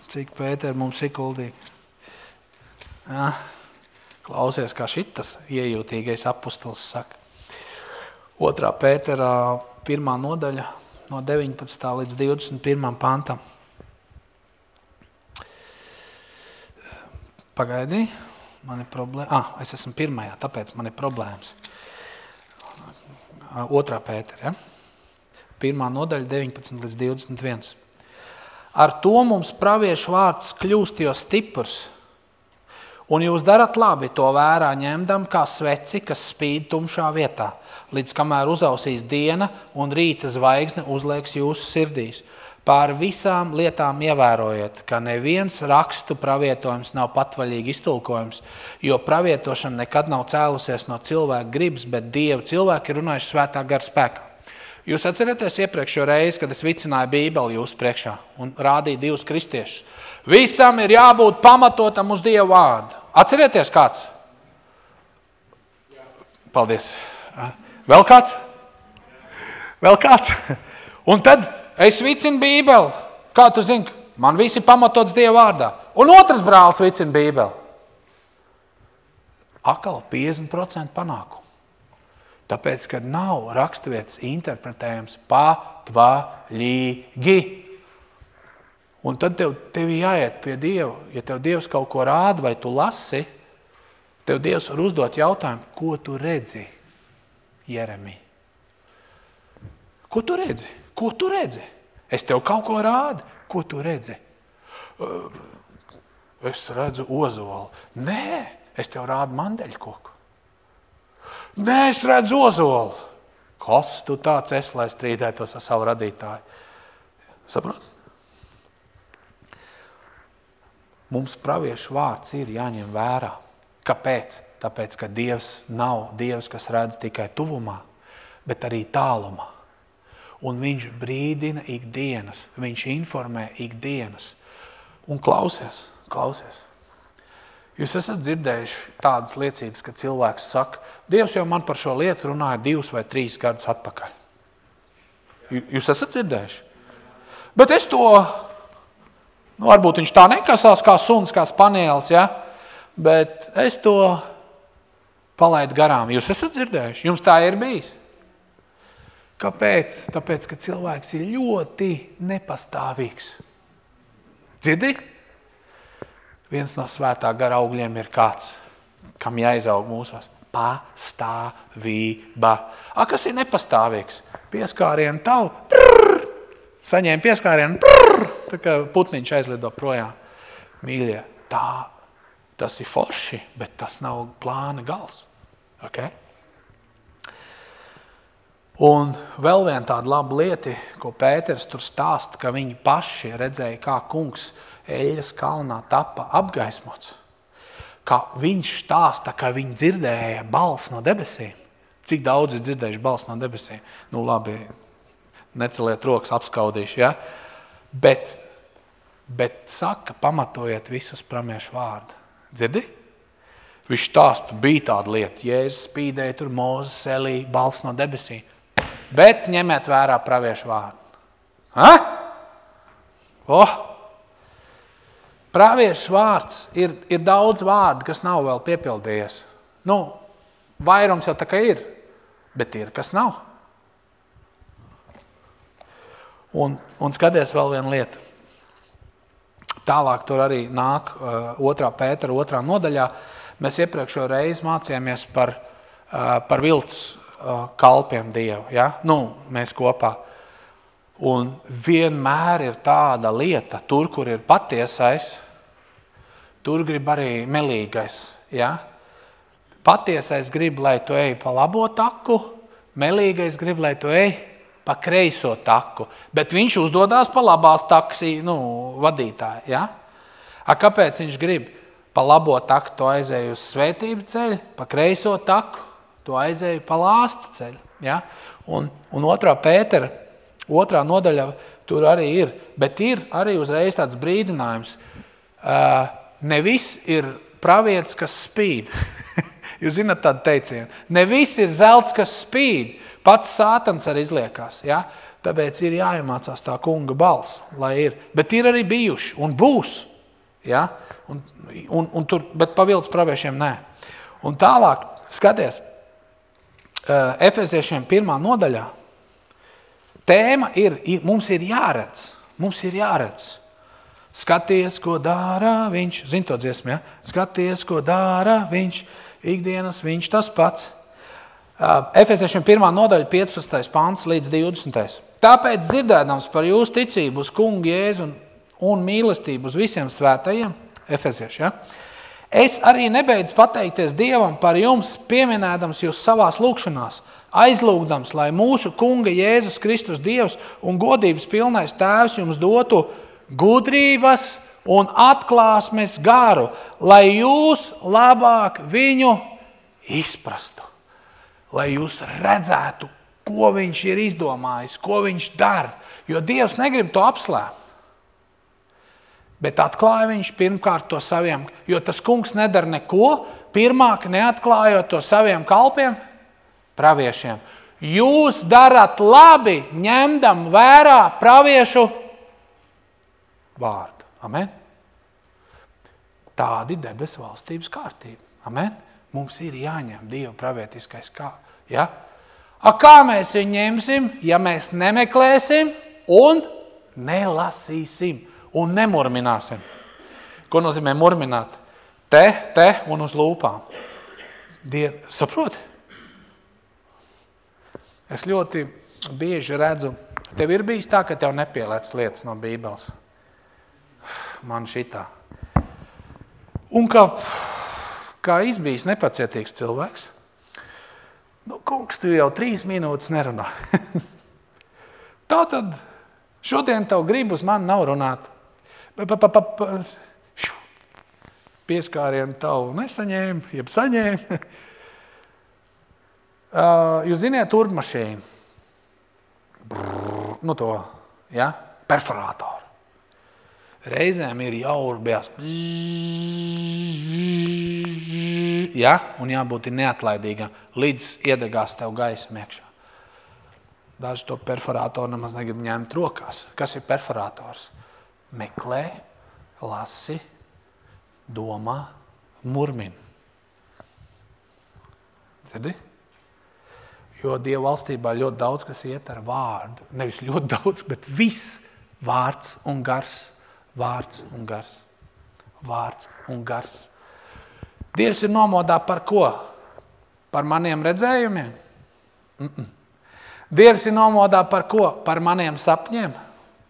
Cik Pēter mums ir kuldīgi. Ja? Klausies, kā šitas iejūtīgais apustulis saka. Otrā Pēterā pirmā nodaļa no 19. līdz 21. pantam. Pagaidi, man ir problēma. Ah, es esmu pirmajā, tāpēc man ir problēmas. Otrā Pētera, ja? 1. nodaļa, 19 līdz 21. Ar to mums praviešu vārds kļūst jo stiprs. Un jūs darat labi to vērā ņemdam kā sveci, kas spīd tumšā vietā, līdz kamēr uzausīs diena un rīta zvaigzne uzlieks jūsu sirdīs. Pār visām lietām ievērojiet, ka neviens rakstu pravietojums nav patvaļīgi iztulkojums, jo pravietošana nekad nav cēlusies no cilvēka gribas, bet Dieva cilvēki ir runājuši svētā gara spēkā. Jūs atceraties iepriekšējo reizi, kad es vicināju Bībeli jūsu priekšā un rādīju divus kristiešus. Visam ir jābūt pamatotam uz Dieva vārdu. Atcerieties kāds? Paldies. Vēl kāds? Vēl kāds? Un tad es vicinu Bībeli. Kā tu zini? Man viss ir pamatots Dieva vārdā. Un otrs brālis vicina Bībeli. Akal 50% panākumu. Tāpēc, ka nav raksturvietas interpretējams patvaļīgi. Un tad tev, tev jāiet pie Dieva. Ja tev Dievs kaut ko rāda vai tu lasi, tev Dievs var uzdot jautājumu, ko tu redzi, Jeremija? Ko tu redzi? Ko tu redzi? Es tev kaut ko rādu. Ko tu redzi? Es redzu ozolu. Nē, es tev rādu mandeļkoku. Nē, es redzu ozolu. Kas tu tāds esi, lai strīdētos ar savu radītāju? Saprot? Mums praviešu vārds ir jāņem vērā. Kāpēc? Tāpēc, ka Dievs nav Dievs, kas redz tikai tuvumā, bet arī tālumā. Un viņš brīdina ikdienas, viņš informē ikdienas. Un klausies, klausies. Jūs esat dzirdējuši tādas liecības, ka cilvēks saka, Dievs jau man par šo lietu runāja divus vai trīs gadus atpakaļ. Jūs esat dzirdējuši? Bet es to Nu, varbūt viņš tā nekasās kā suns, kā spanielis, ja? bet es to palaidu garām. Jūs esat dzirdējuši? Jums tā ir bijis? Kāpēc? Tāpēc, ka cilvēks ir ļoti nepastāvīgs. Dzirdi? Viens no svētā gara augļiem ir kāds, kam jāizaug mūsos. Pastāvība. A, kas ir nepastāvīgs? Pieskārienu tavu. Saņēma pieskārienu. Prrr, tā kā putniņš aizlido projām. Mīļie, tā, tas ir forši, bet tas nav plāna gals. Okay? Un vēl viena tāda laba lieta, ko Pēters tur stāsta, ka viņi paši redzēja, kā kungs Eļas kalnā tapa apgaismots. Kā viņš stāsta, ka viņi dzirdēja balsi no debesīm. Cik daudz ir dzirdējuši balsi no debesīm? Nu labi, neceliet rokas, apskaudīšu. Ja? Bet, bet saka, pamatojiet visus pramiešu vārdu. Dzirdi? Viņš stāsta, bija tāda lieta, Jēzus spīdēja tur Mūzes selī, balss no debesīm. Bet ņemiet vērā praviešu vārdu. Ha? Oh! Praviešu vārds ir, ir daudz vārdu, kas nav vēl piepildījies. Nu, vairums jau tā kā ir, bet ir, kas nav. Un, un skaties vēl vienu lietu. Tālāk tur arī nāk uh, otrā pētera otrā nodaļā. Mēs iepriekšējo reizi mācījāmies par, uh, par viltus uh, kalpiem Dievu. Ja? Nu, mēs kopā. Un vienmēr ir tāda lieta, tur, kur ir patiesais, tur grib arī melīgais. Ja? Patiesais grib, lai tu ej pa labo taku, melīgais grib, lai tu ej pa kreiso taku, bet viņš uzdodas pa labās taksī nu, vadītāju. Ja? A, kāpēc viņš grib? Pa labo taku to aizēju uz svētību ceļu, pa kreiso taku to aizēju pa lāsta ceļu. Ja? Un, un otrā Pētera, otrā nodaļa tur arī ir, bet ir arī uzreiz tāds brīdinājums. Ne viss ir pravietis, kas spīd. [LAUGHS] Jūs zināt tādu teicienu. Ne viss ir zelts, kas spīd. Pats sātans arī izliekās. Ja? Tāpēc ir jāiemācās tā kunga balss, lai ir. Bet ir arī bijuši un būs. Ja? Un, un, un tur, bet pavilds praviešiem nē. Un tālāk, skaties, Efeziešiem pirmā nodaļā, tēma ir, mums ir jāredz, mums ir jāredz. Skaties, ko dara viņš, zin to dziesmu, ja? Skaties, ko dara viņš, ikdienas viņš tas pats. Efeziešiem 1. nodaļa 15. pants līdz 20. Tāpēc dzirdēdams par jūsu ticību uz kungu Jēzu un, un mīlestību uz visiem svētajiem, Efezieši, ja? es arī nebeidzu pateikties Dievam par jums, pieminēdams jūs savās lūkšanās, aizlūgdams, lai mūsu kunga Jēzus Kristus Dievs un godības pilnais tēvs jums dotu gudrības un atklāsmes garu, lai jūs labāk viņu izprastu lai jūs redzētu, ko viņš ir izdomājis, ko viņš dara. Jo Dievs negrib to apslēpt. Bet atklāja viņš pirmkārt to saviem, jo tas kungs nedara neko, pirmāk neatklājot to saviem kalpiem, praviešiem. Jūs darat labi, ņemdam vērā praviešu vārdu. Amen? Tādi debesu valstības kārtība. Amen? Mums ir jāņem Dieva pravietiskais kā. Ja? A kā mēs viņu ņemsim, ja mēs nemeklēsim un nelasīsim un nemurmināsim? Ko nozīmē murmināt? Te, te un uz lūpām. Die, saproti? Es ļoti bieži redzu, tev ir bijis tā, ka tev nepielēc lietas no bībeles. Man šitā. Un kā, kā izbijis nepacietīgs cilvēks, Nu, kungs, tu jau trīs minūtes nerunā. [LAUGHS] Tā tad šodien tev grib uz mani nav runāt. Pa, pa, pa, pa. Pieskārienu tavu nesaņēmu, jeb saņēmu. Jūs ziniet, turmašīnu. Nu to, ja? Perforātoru. Reizēm ir jāurbjās. Ja? Un jābūt neatlaidīgam, līdz iedegās tev gaisa iekšā. Daži to perforātoru nemaz negrib ņemt rokās. Kas ir perforātors? Meklē, lasi, domā, murmin. Dzirdi? Jo Dieva valstībā ļoti daudz kas iet ar vārdu. Nevis ļoti daudz, bet viss vārds un gars. Vārds un gars. Vārds un gars. Dievs ir nomodā par ko? Par maniem redzējumiem? Mm -mm. Dievs ir nomodā par ko? Par maniem sapņiem?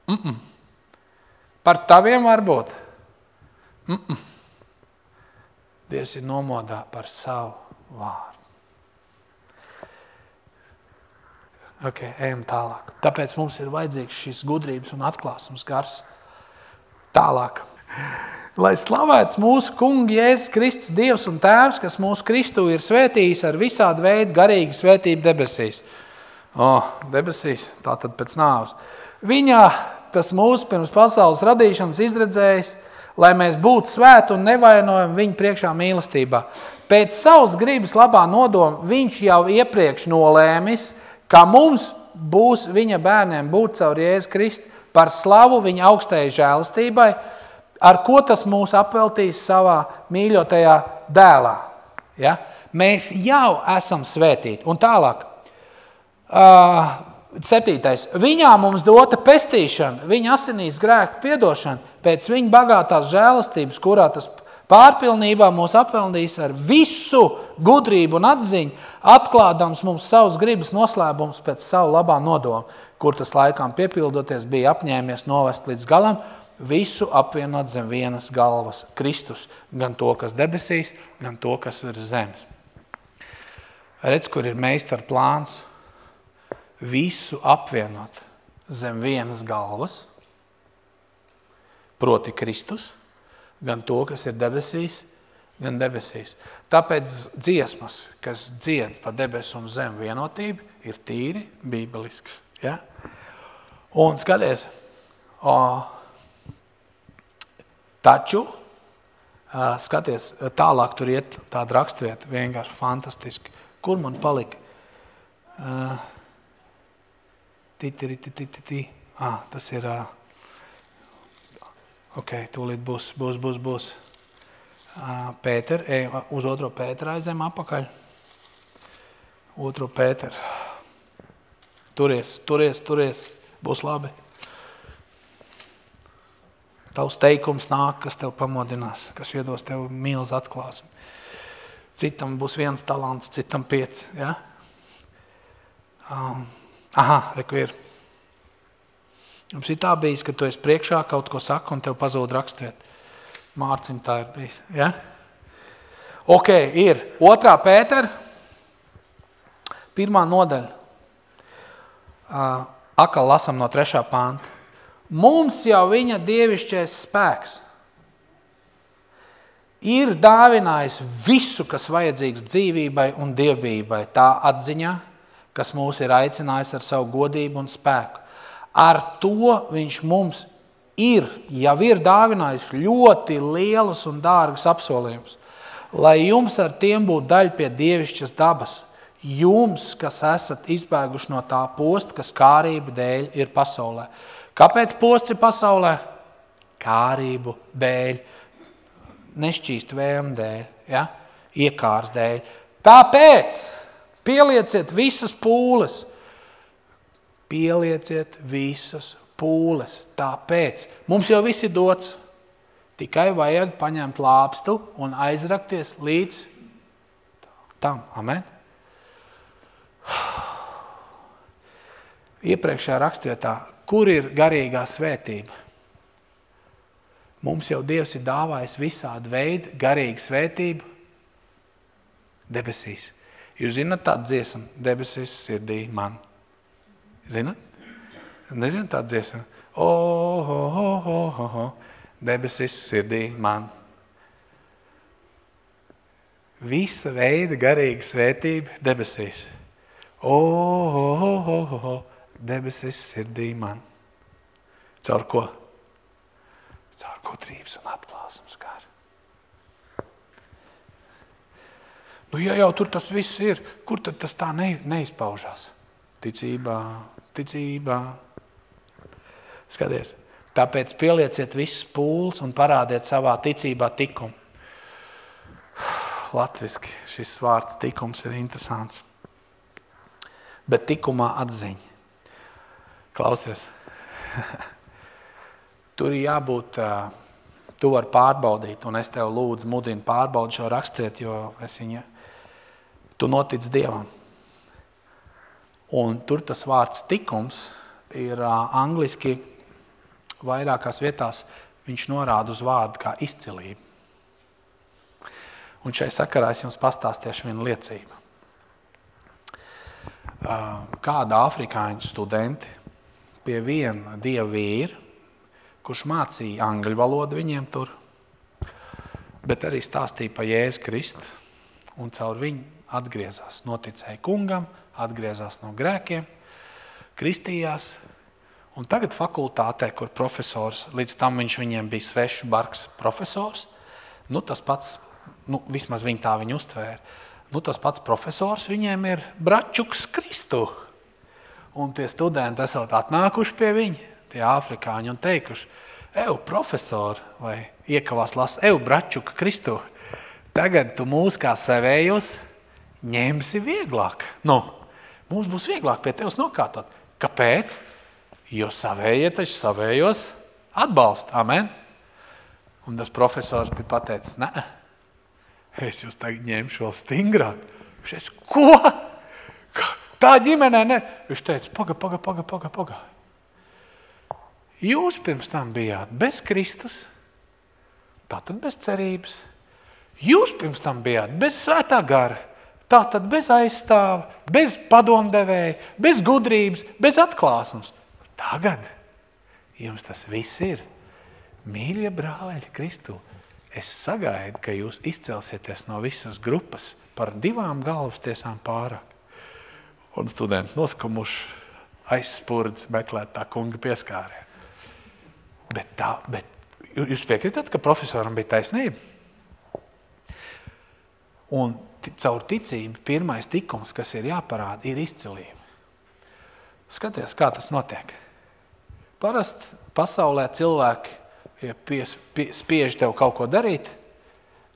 Mm -mm. Par taviem varbūt? Mm -mm. Dievs ir nomodā par savu vārdu. Ok, ejam tālāk. Tāpēc mums ir vajadzīgs šis gudrības un atklāsums gars. Tālāk. Lai slavēts mūsu kungs, Jēzus Kristus, Dievs un Tēvs, kas mūsu Kristu ir svētījis ar visādu veidu garīgu svētību debesīs. O, oh, debesīs, tā tad pēc nāves. Viņā tas mūsu pirms pasaules radīšanas izredzējis, lai mēs būtu svēti un nevainojami viņa priekšā mīlestībā. Pēc savas gribas labā nodoma viņš jau iepriekš nolēmis, ka mums būs viņa bērniem būt caur Jēzus Kristu par slavu viņa augstajai žēlastībai, ar ko tas mūs apveltīs savā mīļotajā dēlā. Ja? Mēs jau esam svētīti. Un tālāk, uh, septītais. Viņā mums dota pestīšana, viņa asinīs grēku piedošana, pēc viņa bagātās žēlastības, kurā tas pārpilnībā mūs apveltīs ar visu gudrību un atziņu, atklādams mums savus gribas noslēpums pēc savu labā nodoma, kur tas laikām piepildoties bija apņēmies novest līdz galam, visu apvienot zem vienas galvas Kristus, gan to, kas debesīs, gan to, kas ir zemes. Redz, kur ir meistara plāns, visu apvienot zem vienas galvas, proti Kristus, gan to, kas ir debesīs, gan debesīs. Tāpēc dziesmas, kas dzied pa debesu un zem vienotību, ir tīri bībelisks. Ja? Un skaties, o, Taču, skaties, tālāk tur iet tāda rakstvieta, vienkārši fantastiski. Kur man palika? Titiri, titiri, titiri. Ah, tas ir, ok, tūlīt būs, būs, būs, būs. Pēter, ej, uz otro Pētera aizem apakaļ. Otro Pēter. Turies, turies, turies, būs labi. Tavs teikums nāk, kas tev pamodinās, kas iedos tev milz atklāsmi. Citam būs viens talants, citam pieci. Ja? Um, aha, reku ir. Jums ir tā bijis, ka tu esi priekšā kaut ko saka un tev pazūd rakstviet. Mārcim tā ir bijis. Ja? Ok, ir. Otrā Pētera, pirmā nodaļa. Uh, akal lasam no trešā panta. Mums jau viņa dievišķais spēks ir dāvinājis visu, kas vajadzīgs dzīvībai un dievībai, tā atziņā, kas mūs ir aicinājis ar savu godību un spēku. Ar to viņš mums ir, jau ir dāvinājis ļoti lielus un dārgus apsolījumus, lai jums ar tiem būtu daļa pie dievišķas dabas. Jums, kas esat izbēguši no tā posta, kas kārība dēļ ir pasaulē. Kāpēc posts ir pasaulē? Kārību dēļ, nešķīstu vēlmu dēļ, ja? iekārs dēļ. Tāpēc Pielieciet visas pūles. Pielieciet visas pūles. Tāpēc mums jau viss ir dots. Tikai vajag paņemt lāpstu un aizrakties līdz tam. Amen. Iepriekšējā rakstvietā, kur ir garīgā svētība? Mums jau Dievs ir dāvājis visādi veidi garīgu svētību debesīs. Jūs zināt tādu dziesmu, debesīs sirdī man. Zināt? Nezināt tādu dziesmu? Oh, oh, oh, oh, oh, oh debesis sirdī man. Visa veida garīga svētība debesīs. O, o, o, o, o, debesis sirdī man. Caur ko? Caur gudrības un atklāsums gar. Nu, ja jau tur tas viss ir, kur tad tas tā ne, neizpaužās? Ticībā, ticībā. Skaties, Tāpēc pielieciet visus pūles un parādiet savā ticībā tikumu. Latviski šis vārds tikums ir interesants. Bet tikumā atziņa. Klausies. [LAUGHS] Tur ir jābūt, tu vari pārbaudīt, un es tev lūdzu mudinu pārbaudi šo rakstiet, jo es viņa, tu notic Dievam. Un tur tas vārds tikums ir angliski vairākās vietās viņš norāda uz vārdu kā izcilību. Un šai sakarā es jums pastāstīšu vienu liecību. Kāda afrikāņu studenti pie viena dieva vīra, kurš mācīja angļu valodu viņiem tur, bet arī stāstīja par Jēzu Kristu, un caur viņu atgriezās, noticēja kungam, atgriezās no grēkiem, kristījās, Un tagad fakultātē, kur profesors, līdz tam viņš viņiem bija svešu bargs profesors, nu tas pats, nu vismaz viņi tā viņu uztvēra, nu tas pats profesors viņiem ir Bračuks Kristu. Un tie studenti esot atnākuši pie viņa, tie afrikāņi, un teikuši, eju profesori, vai iekavās lasa, eju Bračuka Kristu, tagad tu mūs kā savējos ņemsi vieglāk. Nu, mums būs vieglāk pie tevis nokārtot. Kāpēc? Jo savējie taču savējos atbalsta. Amen. Un tas profesors bija pateicis, nē, es jūs tagad ņemšu vēl stingrāk. Viņš teica, ko? Tā ģimenē ne. Viņš teica, paga, paga, paga, paga, paga. Jūs pirms tam bijāt bez Kristus, tātad bez cerības. Jūs pirms tam bijāt bez svētā gara, tātad bez aizstāva, bez padomdevēja, bez gudrības, bez atklāsums. Tagad jums tas viss ir. Mīļie brāļi, Kristu, es sagaidu, ka jūs izcelsieties no visas grupas par divām galvas tiesām pārāk. Un studenti noskamuši aizspurdz meklēt tā kunga pieskārē. Bet tā, bet jūs piekritat, ka profesoram bija taisnība? Un caur ticību pirmais tikums, kas ir jāparāda, ir izcilība. Skaties, kā tas notiek. Parasti pasaulē cilvēki pies, pie, spiež tev kaut ko darīt,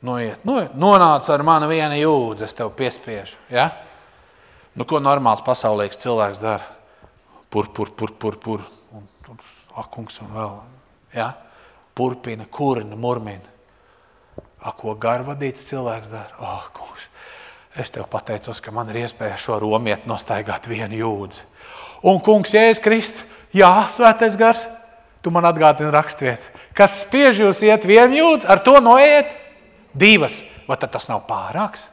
noiet, noiet, nonāc ar mani viena jūdzi, es tev piespiežu. Ja? Nu, ko normāls pasaulīgs cilvēks dara? Pur, pur, pur, pur, pur. Un, un, akungs un vēl. Ja? Purpina, kurina, murmina. A, ko garvadīts cilvēks dara? Oh, kungs, es tev pateicos, ka man ir iespēja šo romietu nostaigāt vienu jūdzi. Un kungs, Jēzus Kristus, Jā, svētais gars, tu man atgādini rakstvietu. Kas spiež jūs iet vienu jūdzi, ar to noiet divas. Vai tad tas nav pārāks?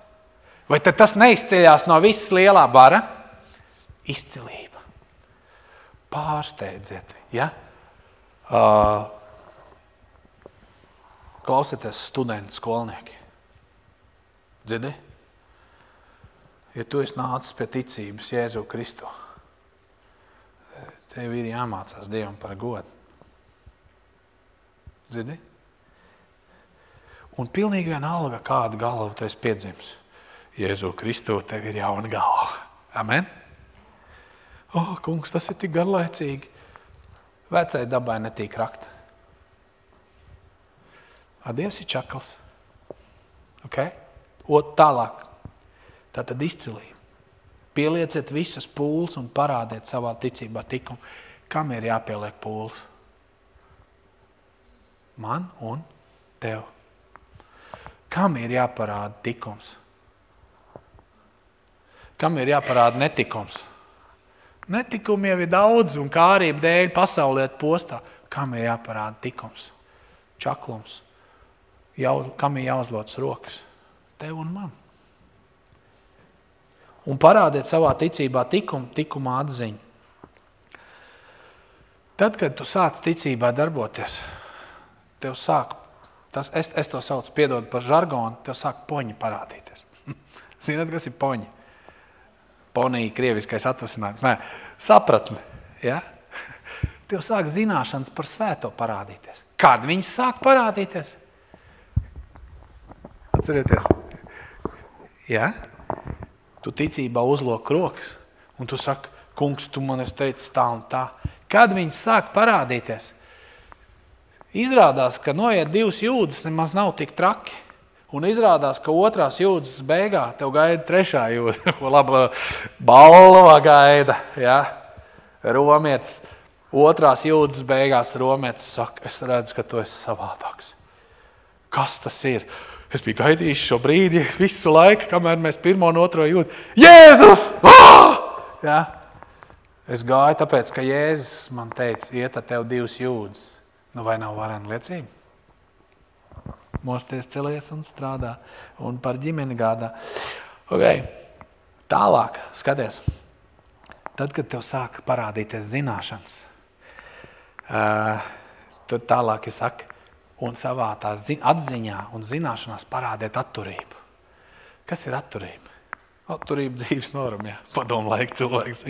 Vai tad tas neizceļās no visas lielā bara? Izcilība. Pārsteidziet, ja? Uh, klausieties studenti, skolnieki. Dzirdi? Ja tu esi nācis pie ticības Jēzu Kristu, Tev ir jāmācās Dievam par godu. Dzirdi? Un pilnīgi vienalga, kādu galvu tu esi piedzimis. Jēzu Kristu, tev ir jauna galva. Amen? O, oh, kungs, tas ir tik garlaicīgi. Vecai dabai netīk rakt. Dievs ir čakals. Okay? Ot tālāk. Tā tad izcilība. Pielieciet visas pūles un parādiet savā ticībā tikumu. Kam ir jāpieliek pūles? Man un tev. Kam ir jāparāda tikums? Kam ir jāparāda netikums? Netikumi jau ir daudz, un kārība dēļ pasaulē postā. Kam ir jāparāda tikums? Čaklums. Jau, kam ir jāuzloc rokas? Tev un man un parādiet savā ticībā tikumu, tikuma atziņu. Tad, kad tu sāc ticībā darboties, tev sāk, tas, es, es to saucu, piedod par žargonu, tev sāk poņi parādīties. [LAUGHS] Zināt, kas ir poņi? Ponija, krieviskais atvasinājums. Nē, sapratne. Ja? [LAUGHS] Tev sāk zināšanas par svēto parādīties. Kad viņas sāk parādīties? Atcerieties. Ja? Tu ticībā uzlok rokas, un tu saki, kungs, tu man esi teicis tā un tā. Kad viņas sāk parādīties, izrādās, ka noiet divas jūdzes nemaz nav tik traki. Un izrādās, ka otrās jūdzes beigā tev gaida trešā jūdze. [LAUGHS] Laba balva gaida, ja? Romietis otrās jūdzes beigās romietis saka, es redzu, ka tu esi savādāks. Kas tas ir? Es biju gaidījis šo brīdi visu laiku, kamēr mēs pirmo un otro jūtam. Jēzus! Ah! Ja? Es gāju, tāpēc, ka Jēzus man teica, iet ar tevi divas jūdzes. Nu, vai nav varena liecība? Mosties, celies un strādā, un par ģimeni gādā. Okay. Tālāk, skaties, tad, kad tev sāk parādīties zināšanas, tad tālāk es saku, un savā atziņā un zināšanās parādiet atturību. Kas ir atturība? Atturība dzīves norma, jā. Padomu laiku cilvēks.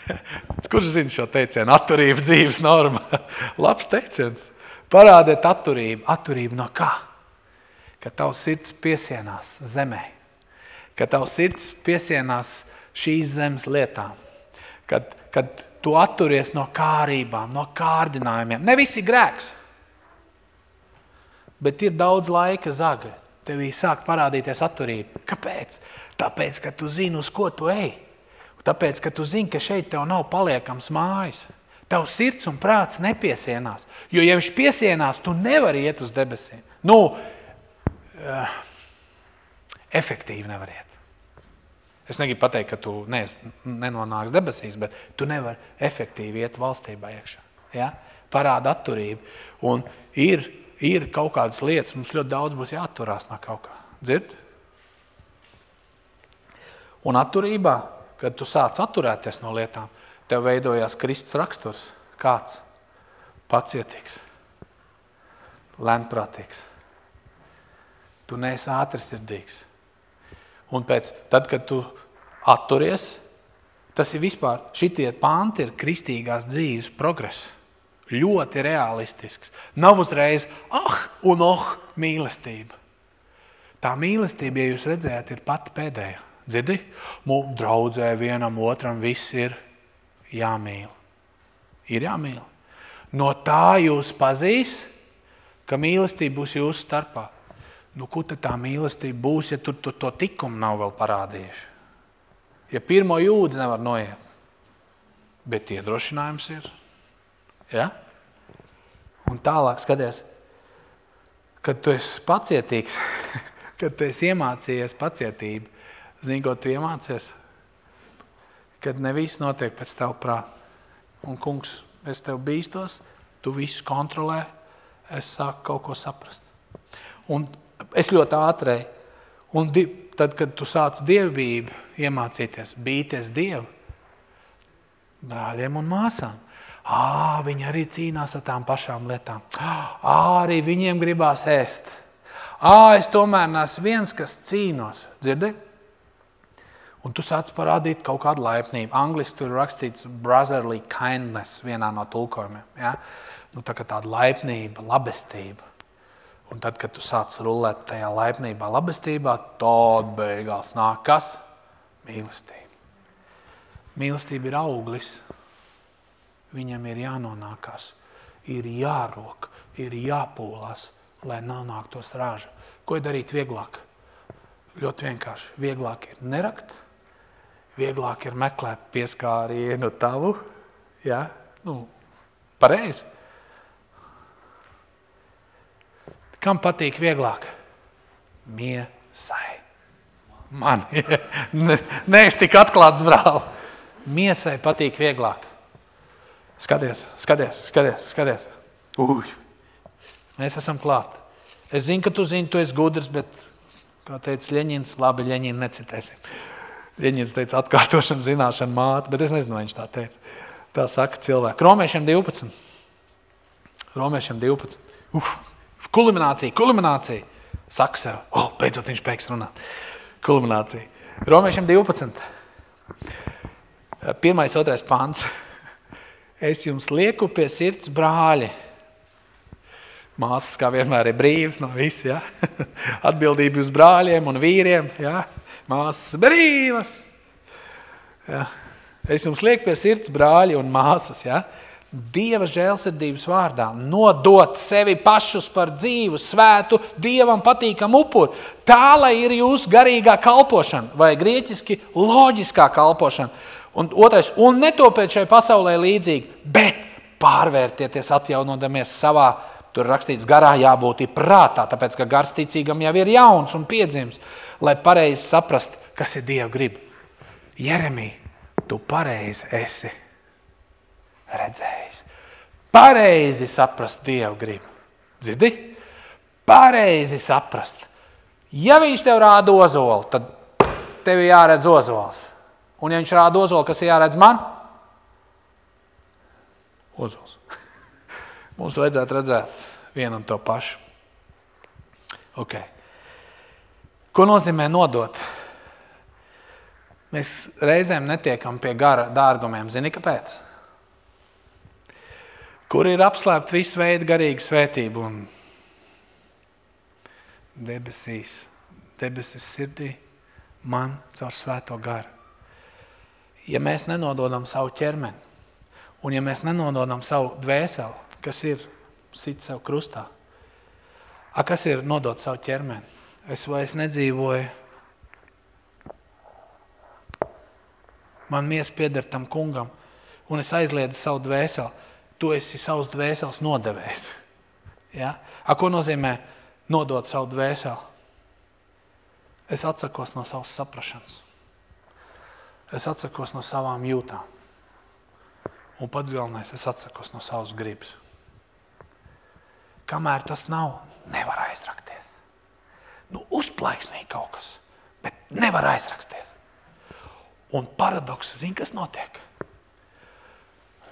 [LAUGHS] Kurš zina šo teicienu? Atturība dzīves norma. [LAUGHS] Labs teiciens. Parādiet atturību. Atturību no kā? Ka tavs sirds piesienās zemē. Ka tavs sirds piesienās šīs zemes lietām. Kad, kad tu atturies no kārībām, no kārdinājumiem. Ne visi grēks bet ir daudz laika zagļa. Tevī sāk parādīties atturība. Kāpēc? Tāpēc, ka tu zini, uz ko tu ej. Tāpēc, ka tu zini, ka šeit tev nav paliekams mājas. Tavs sirds un prāts nepiesienās. Jo, ja viņš piesienās, tu nevari iet uz debesīm. Nu, uh, efektīvi nevar iet. Es negribu pateikt, ka tu ne, nenonāks debesīs, bet tu nevari efektīvi iet valstībā iekšā. Ja? Parāda atturību. Un ir ir kaut kādas lietas, mums ļoti daudz būs jāatturās no kaut kā. Dzird? Un atturībā, kad tu sāc atturēties no lietām, tev veidojās Kristus raksturs. Kāds? Pacietīgs, lēnprātīgs. Tu neesi ātrsirdīgs. Un pēc, tad, kad tu atturies, tas ir vispār, šitie panti ir kristīgās dzīves progress ļoti realistisks. Nav uzreiz ah un oh mīlestība. Tā mīlestība, ja jūs redzējāt, ir pati pēdējā. Dzirdi? Mums draudzē vienam otram viss ir jāmīl. Ir jāmīl. No tā jūs pazīs, ka mīlestība būs jūsu starpā. Nu, kur tad tā mīlestība būs, ja tur to, to tikumu nav vēl parādījuši? Ja pirmo jūdzi nevar noiet, bet iedrošinājums ir. Ja? Un tālāk skaties, kad tu esi pacietīgs, [LAUGHS] kad tu esi iemācījies pacietību, zini, ko tu iemācies? Kad ne viss notiek pēc tavu prātu. Un, kungs, es tev bīstos, tu visu kontrolē, es sāku kaut ko saprast. Un es ļoti ātrēju. Un di, tad, kad tu sāc dievbību iemācīties, bīties Dievu, brāļiem un māsām, À, viņi arī cīnās ar tām pašām lietām. À, arī viņiem gribās ēst. À, es tomēr neesmu viens, kas cīnos. Dzirdi? Un tu sāc parādīt kaut kādu laipnību. Angliski tur ir rakstīts brotherly kindness vienā no tulkojumiem. Ja? Nu, tā kā tāda laipnība, labestība. Un tad, kad tu sāc rullēt tajā laipnībā, labestībā, tad beigās nāk kas? Mīlestība. Mīlestība ir auglis viņam ir jānonākās, ir jārok, ir jāpūlās, lai nonāktos raža. Ko darīt vieglāk? Ļoti vienkārši. Vieglāk ir nerakt, vieglāk ir meklēt pieskārienu tavu. Ja? Nu, pareizi. Kam patīk vieglāk? Miesai. Man. [LAUGHS] Nē, es tik atklāts brāl. Miesai patīk vieglāk. Skaties, skaties, skaties. skaties. Uj. Mēs esam klāt. Es zinu, ka tu zini, tu esi gudrs, bet, kā teica Ļeņins, labi, Ļeņinu necitēsim. Ļeņins teica atkārtošana, zināšana māte, bet es nezinu, vai viņš tā teica. Tā saka cilvēki. Romiešiem 12. Romiešiem 12. Uf, kulminācija, kulminācija. Saka sev, oh, beidzot viņš beigs runāt. Kulminācija. Romiešiem 12. Pirmais, otrais pants. Es jums lieku pie sirds brāļi. Māsas, kā vienmēr, ir brīvas no visa. Ja? [LAUGHS] Atbildība uz brāļiem un vīriem. Ja? Māsas brīvas. Ja? Es jums lieku pie sirds brāļi un māsas. Ja? Dieva žēlsirdības vārdā nodot sevi pašus par dzīvu, svētu, Dievam patīkamu upuri. Tā, lai ir jūsu garīgā kalpošana, vai grieķiski loģiskā kalpošana. Un otrais, un netopiet šai pasaulē līdzīgi, bet pārvērtieties atjaunodamies savā, tur rakstīts garā jābūt prātā, tāpēc, ka gars ticīgam jau ir jauns un piedzims, lai pareizi saprast, kas ir Dieva grib. Jeremija, tu pareizi esi redzējis. Pareizi saprast Dievu gribu. Dzirdi? Pareizi saprast. Ja viņš tev rāda ozolu, tad tev jāredz ozols. Un ja viņš rāda ozolu, kas ir jāredz man? Ozols. [LAUGHS] Mums vajadzētu redzēt vienu un to pašu. Okay. Ko nozīmē nodot? Mēs reizēm netiekam pie gara dārgumiem. Zini, kāpēc? kur ir apslēpta visu veidu garīga svētība un debesīs, debesis sirdī, man caur svēto garu. Ja mēs nenododam savu ķermeni, un ja mēs nenododam savu dvēseli, kas ir sit sev krustā, a, kas ir nodot savu ķermeni? Es vairs nedzīvoju, man mies pieder tam kungam, un es aizliedzu savu dvēseli tu esi savs dvēseles nodevējs. Ja? A, ko nozīmē nodot savu dvēseli? Es atsakos no savas saprašanas. Es atsakos no savām jūtām. Un pats galvenais, es atsakos no savas gribas. Kamēr tas nav, nevar aizrakties. Nu, uzplaiksnī kaut kas, bet nevar aizraksties. Un paradoks, zini, kas notiek?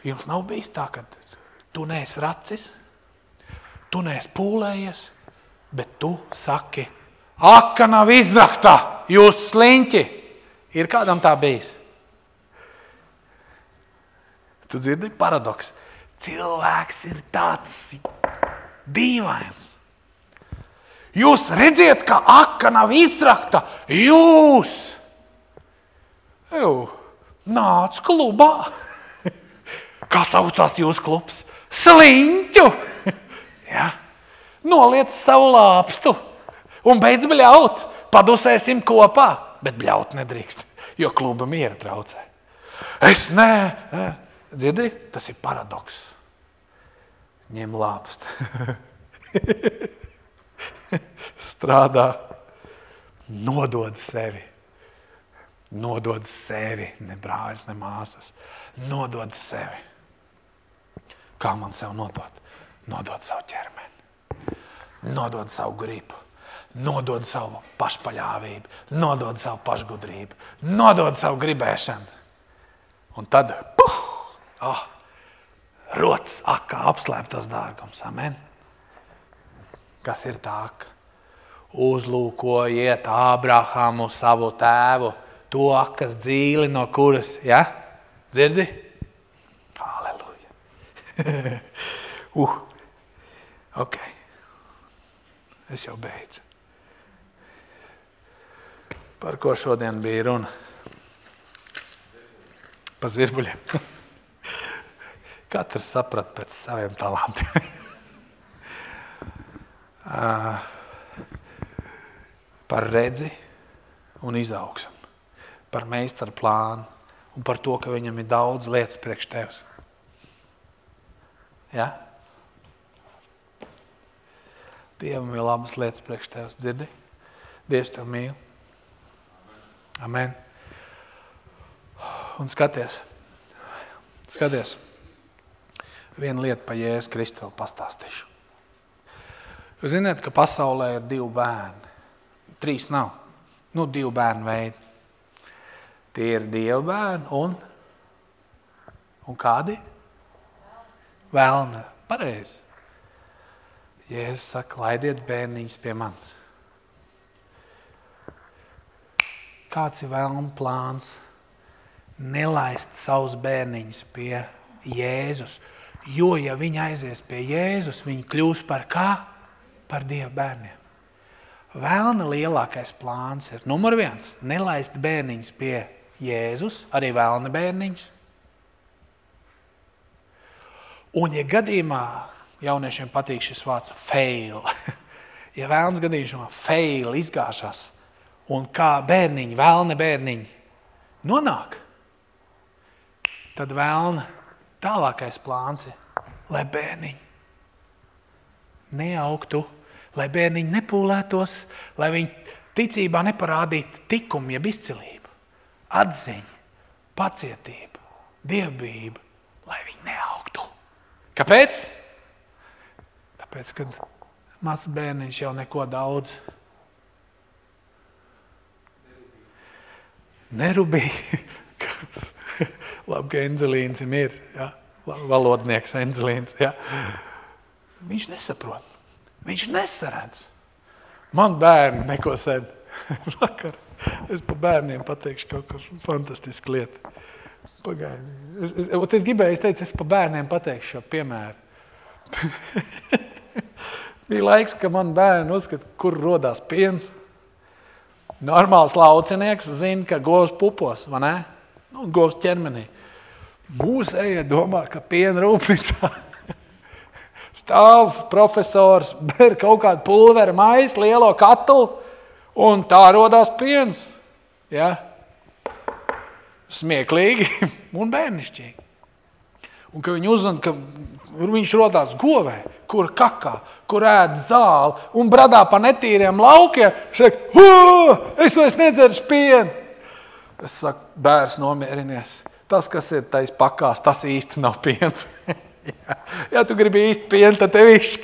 Jums nav bijis tā, ka tu neesi racis, tu neesi pūlējies, bet tu saki, ak, nav izdrakta, jūs sliņķi. Ir kādam tā bijis? Tu dzirdi paradoks. Cilvēks ir tāds dīvains. Jūs redziet, ka aka nav izrakta. Jūs! Eju, nāc klubā! [LAUGHS] Kā saucās jūsu klubs? Sliņķu! [LAUGHS] ja? Noliec savu lāpstu un beidz bļaut. Padusēsim kopā, bet bļaut nedrīkst, jo kluba miera traucē. Es nē, nē. dzirdi, tas ir paradoks. Ņem lāpstu. [LAUGHS] Strādā, nodod sevi. Nodod sevi, ne brāļus, ne māsas. Nodod sevi. Kā man sev nodot? Nodot savu ķermeni, nodot savu gribu, nodot savu pašpaļāvību, nodot savu pašgudrību, nodot savu gribēšanu. Un tad, puh, oh, rotas akā apslēptas dārgums. Amen. Kas ir tā? Uzlūkojiet Ābrahāmu savu tēvu, to akas dzīli, no kuras, ja? Dzirdi? [LAUGHS] uh, ok. Es jau beidzu. Par ko šodien bija runa? Pa zvirbuļiem. [LAUGHS] Katrs saprat pēc saviem talantiem. [LAUGHS] Par redzi un izaugsmu. par meistaru plānu un par to, ka viņam ir daudz lietas priekš tevis. Ja? Dievam ir labas lietas priekš tevis, dzirdi? Dievs tev mīl. Amen. Un skaties, skaties. Vienu lietu pa Jēzus Kristu vēl pastāstīšu. Jūs zināt, ka pasaulē ir divi bērni. Trīs nav. Nu, divi bērnu veidi. Tie ir Dieva bērni un, un kādi? Vēlna. Pareizi. Jēzus saka, laidiet bērniņus pie manis. Kāds ir vēlna plāns? Nelaist savus bērniņus pie Jēzus. Jo, ja viņi aizies pie Jēzus, viņi kļūs par kā? Par Dieva bērniem. Vēlna lielākais plāns ir numur viens – nelaist bērniņus pie Jēzus, arī vēlna bērniņš. Un, ja gadījumā jauniešiem patīk šis vārds fail, [LAUGHS] ja vēlns gadījumā fail izgāšas, un kā bērniņi, vēlne bērniņi nonāk, tad vēlna tālākais plāns ir, lai bērniņi neaugtu, lai bērniņi nepūlētos, lai viņi ticībā neparādītu tikumu, jeb izcilību atziņa, pacietība, dievbijība, lai viņi neaugtu. Kāpēc? Tāpēc, kad mazs bērniņš jau neko daudz nerubīja. [LAUGHS] Labi, ka Enzelīns ir, ja? valodnieks Enzelīns. Ja? Viņš nesaprot. Viņš nesaredz. Man bērni neko sen [LAUGHS] vakar Es par bērniem pateikšu kaut ko fantastisku lietu. Pagaidi. Es, es, es gribēju, es teicu, es par bērniem pateikšu šo piemēru. [LAUGHS] Bija laiks, ka man bērni uzskata, kur rodās piens. Normāls laucinieks zina, ka govs pupos, vai ne? Nu, govs ķermenī. Mūsēja domā, ka piena rūpnīcā [LAUGHS] stāv profesors, ber kaut kādu pulveru maisu, lielo katlu, Un tā rodās piens. Ja? Smieklīgi [LAUGHS] un bērnišķīgi. Un ka viņi uzzina, ka viņš rodās govē, kur kakā, kur ēd zāli un bradā pa netīriem laukiem, šeit, es vairs nedzeršu pienu. Es saku, bērs nomierinies. Tas, kas ir tais pakās, tas īsti nav piens. [LAUGHS] ja, ja tu gribi īsti pienu, tad tev ir. [LAUGHS]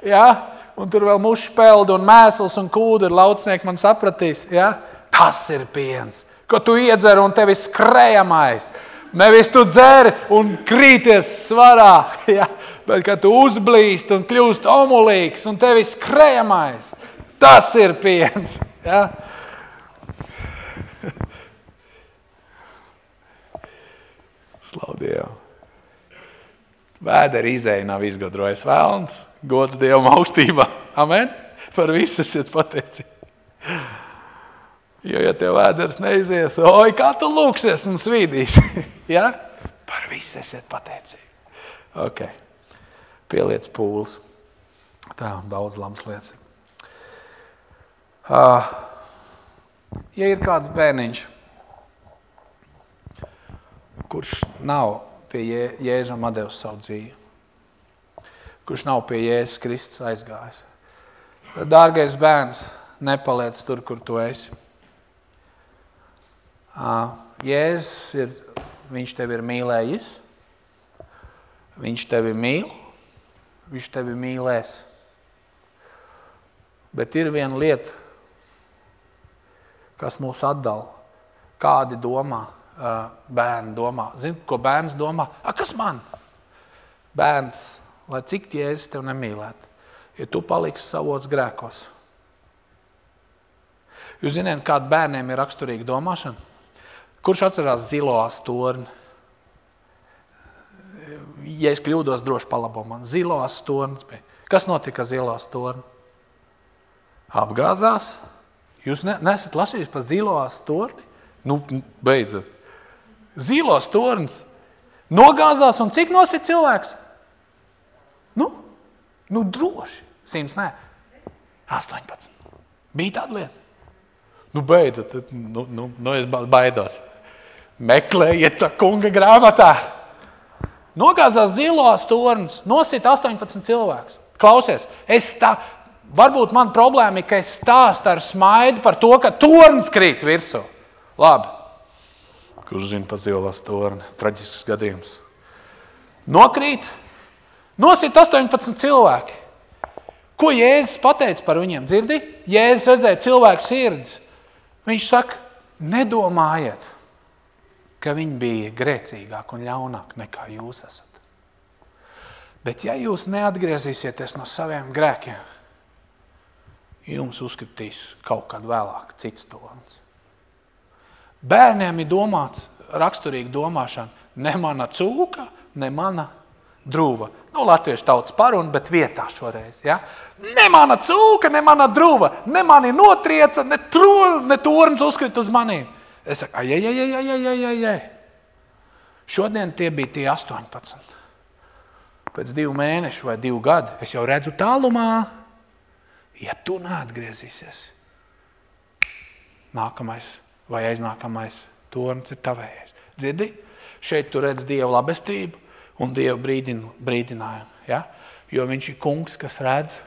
Ja? un tur vēl muša peldi un mēsls un kūdri laucnieki man sapratīs. Ja? Tas ir piens, ko tu iedzer un tevi skrējamais. Nevis tu dzeri un krīties svarā, [LAUGHS] ja? bet ka tu uzblīst un kļūst omulīgs un tevi skrējamais. Tas ir piens. [LAUGHS] Ja? [LAUGHS] Slaudījām. Vēdera izēja nav izgudrojis vēlns. Gods Dievam augstībā. Amen. Par visu esat pateicīgi. Jo, ja tev vēders neizies, oi, kā tu lūksies un svīdīs. [LAUGHS] ja? Par visu esat pateicīgi. Ok. Pieliec pūles. Tā, daudz labas lietas. Uh, ja ir kāds bērniņš, kurš nav pie Jēzuma devis savu dzīvi, kurš nav pie Jēzus Kristus aizgājis. Dārgais bērns, nepaliec tur, kur tu esi. Jēzus ir, viņš tevi ir mīlējis, viņš tevi mīl, viņš tevi mīlēs. Bet ir viena lieta, kas mūs atdala. Kādi domā, bērni domā. Zini, ko bērns domā? A, kas man? Bērns lai cik Jēzus tev nemīlētu, ja tu paliksi savos grēkos. Jūs zināt, kāda bērniem ir raksturīga domāšana? Kurš atcerās zilo astorni? Ja es kļūdos, droši palabo man. Zilo astornis bija. Kas notika zilo astorni? Apgāzās. Jūs ne, nesat lasījis par zilo astorni? Nu, beidzot. Zilo astornis. Nogāzās un cik nosit cilvēks? Nu, nu droši. Simts, nē. 18. Bija tāda lieta. Nu, beidzot, nu, nu, nu es baidos. Meklējiet tā kunga grāmatā. Nogāzās zilās tornis, nosit 18 cilvēkus. Klausies, es tā, varbūt man problēma ir, ka es stāstu ar smaidu par to, ka tornis krīt virsū. Labi. Kurš zina par zilās torni? Traģisks gadījums. Nokrīt, nosit 18 cilvēki. Ko Jēzus pateica par viņiem? Dzirdi? Jēzus redzēja cilvēku sirdis. Viņš saka, nedomājiet, ka viņi bija grēcīgāki un ļaunāki nekā jūs esat. Bet ja jūs neatgriezīsieties no saviem grēkiem, jums uzskatīs kaut kad vēlāk cits tornis. Bērniem ir domāts, raksturīgi domāšana, ne mana cūka, ne mana drūva. Nu, latviešu tautas paruna, bet vietā šoreiz. Ja? Ne mana cūka, ne mana drūva, ne mani notrieca, ne, tro, ne torns uzkrita uz manīm. Es saku, ai, ai, ai, ai, ai, ai, ai. Šodien tie bija tie 18. Pēc divu mēnešu vai divu gadu es jau redzu tālumā, ja tu neatgriezīsies, nākamais vai aiznākamais tornis ir tavējais. Dzirdi? Šeit tu redz Dieva labestību un Dieva brīdinu, brīdinājumu. Ja? Jo viņš ir kungs, kas redz.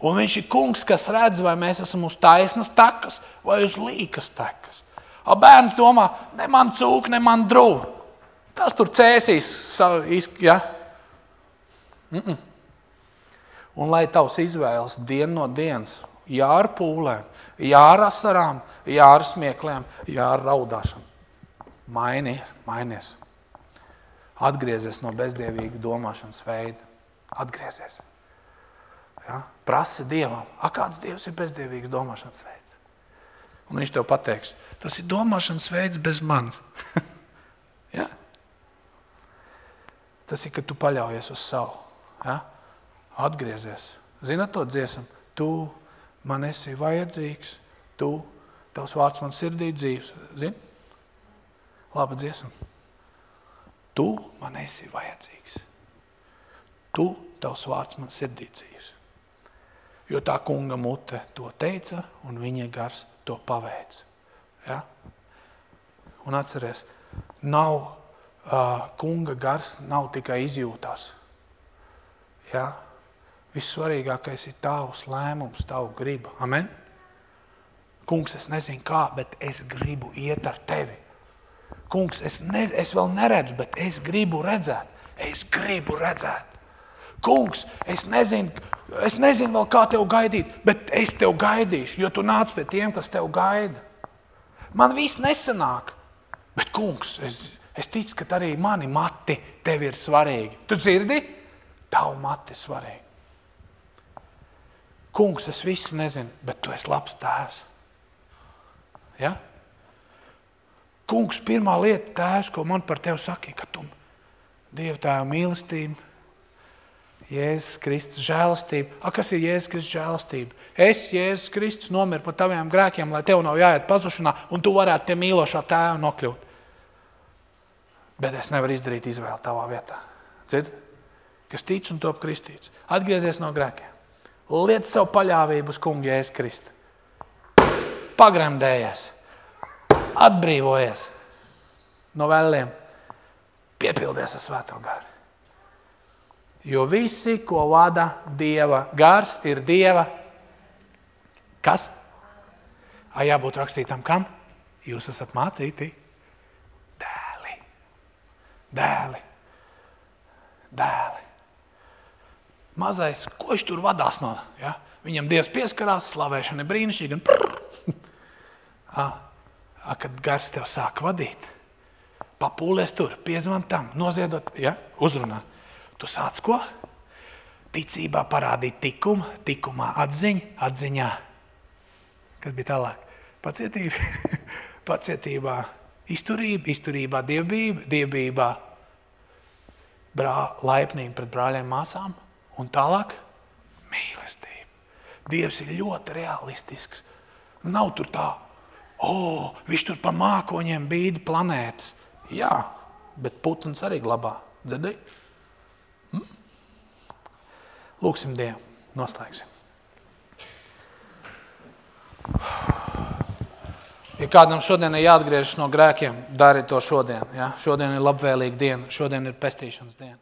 Un viņš ir kungs, kas redz, vai mēs esam uz taisnas takas vai uz līkas takas. A bērns domā, ne man cūk, ne man druva. Tas tur cēsīs. Ja? Mm -mm. Un lai tavs izvēles dienu no dienas, jā ar pūlēm, jā ar asarām, jā ar smiekliem, jā ar raudāšanu. Mainies, mainies. Atgriezies no bezdievīga domāšanas veida. Atgriezies. Ja? Prasi Dievam, a kāds Dievs ir bezdievīgs domāšanas veids? Un viņš tev pateiks, tas ir domāšanas veids bez manis. [LAUGHS] ja? Tas ir, ka tu paļaujies uz savu. Ja? Atgriezies. Zinat to dziesmu? Tu man esi vajadzīgs, tu, tavs vārds man sirdī dzīves. Zini? Laba dziesma. Tu man esi vajadzīgs. Tu, tavs vārds man sirdī dzīves. Jo tā kunga mute to teica, un viņa gars to paveic. Ja? Un atceries, nav uh, kunga gars nav tikai izjūtās. Ja? Vissvarīgākais ir tavs lēmums, tavu griba. Amen? Kungs, es nezinu kā, bet es gribu iet ar tevi. Kungs, es, ne, es vēl neredzu, bet es gribu redzēt. Es gribu redzēt. Kungs, es nezinu, es nezinu vēl kā tev gaidīt, bet es tev gaidīšu, jo tu nāc pie tiem, kas tev gaida. Man viss nesanāk, bet kungs, es, Es ticu, ka arī mani mati tev ir svarīgi. Tu dzirdi? Tavu mati svarīgi. Kungs, es visu nezinu, bet tu esi labs tēvs. Ja? Kungs, pirmā lieta, tēvs, ko man par tevi saka, ka tu Dieva tēva mīlestība, Jēzus Kristus žēlastība. A, kas ir Jēzus Kristus žēlastība? Es, Jēzus Kristus, nomiru par taviem grēkiem, lai tev nav jāiet pazušanā, un tu varētu pie mīlošā tēva nokļūt. Bet es nevaru izdarīt izvēli tavā vietā. Dzird? Kas tic un top kristīts. Atgriezies no grēkiem. Liec savu paļāvību uz kungu Jēzus Kristu. Pagremdējies. Atbrīvojies no vēliem. Piepildies ar svēto garu. Jo visi, ko vada Dieva gars, ir Dieva. Kas? Ai, jābūt rakstītam kam? Jūs esat mācīti. Dēli, dēli. Mazais, ko viņš tur vadās no? Ja? Viņam Dievs pieskarās, slavēšana ir brīnišķīga. Kad gars tev sāk vadīt, papūlies tur, piezvan tam, noziedot, ja? uzrunā. Tu sāc ko? Ticībā parādīt tikumu, tikumā atziņa, atziņā. Kas bija tālāk? Pacietība, [LAUGHS] pacietībā Izturība, izturībā dievbība, dievbībā brā, laipnība pret brāļiem māsām un tālāk mīlestība. Dievs ir ļoti realistisks. Nav tur tā, oh, viņš tur pa mākoņiem bīdi planētas. Jā, bet putns arī glabā. Dzirdēji? Lūksim Dievu, noslēgsim. Ja kādam šodien ir jāatgriežas no grēkiem, dari to šodien. Ja? Šodien ir labvēlīga diena, šodien ir pestīšanas diena.